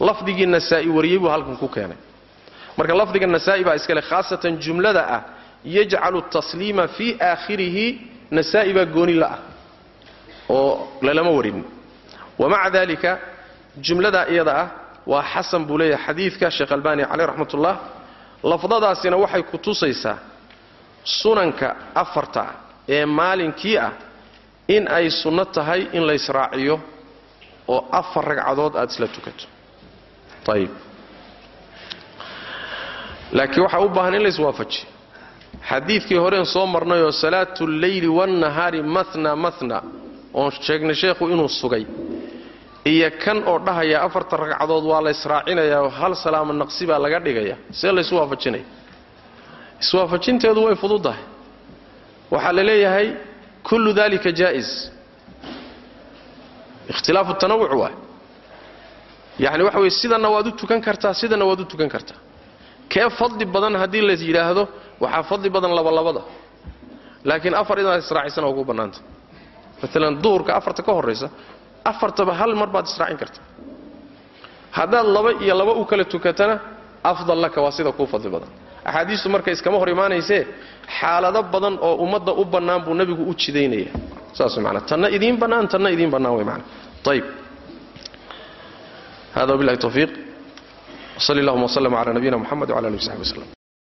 Lafdigii nasaa'i wariyey buu halkan ku keenay. Marka lafdiga nasaa'i baa iskale khaasatan jumlada ah yajcalu tasliima fii aakhirihi. Nasaa'i baa gooni la'ah oo lalama warin. Wamaca dalika jumladaa iyada ah waa xasan buu leeyahay xadiidka sheekh albani caleyh raxmatullah. Lafdadaasina waxay ku tusaysaa sunanka afarta ee maalinkii ah in ay sunno tahay in la ysraaciyo oo afar ragcadood aad isla tukato. Ayib laakiin waxaa u baahan in la iswaafajiyo. Xadiidkii horeen soo marnayoo salaatu lleyli waannahaari matna matna oon sheegnay sheekhu inuu sugay. Iyo kan oo dhahaya afarta ragcadood waa la ysraacinayaa hal salaamo naqsi baa laga dhigaya. See laysu waafajinaya iswaafajinteedu way fududdahay waxaa la leeyahay kullu dalika jaa'is ikhtilaafu tanawuc waay yacni waxa weye sidanna waad u tukan kartaa sidanna waad u tukan kartaa. Kee fadli badan haddii la yidhaahdo waxaa fadli badan labalabada laakiin afar inaad israacisana ugu bannaanta maalan duhurka afarta ka horraysa afartaba hal mar baad israacin kartaa haddaad laba iyo laba u kala tukatana afdal waa sida kuu fadli badan. Axaadiistu marka iskama hor imaanaysee xaalado badan oo ummadda u bannaan buu nebigu u jidaynaya. Saas manaa tanna idiin bannaan tanna idiin bannaan way manaa ayib hada wabillahi tawfiiq. Wsali allahuma wslm cala nabiyina muxamed wcala alihi w saxbi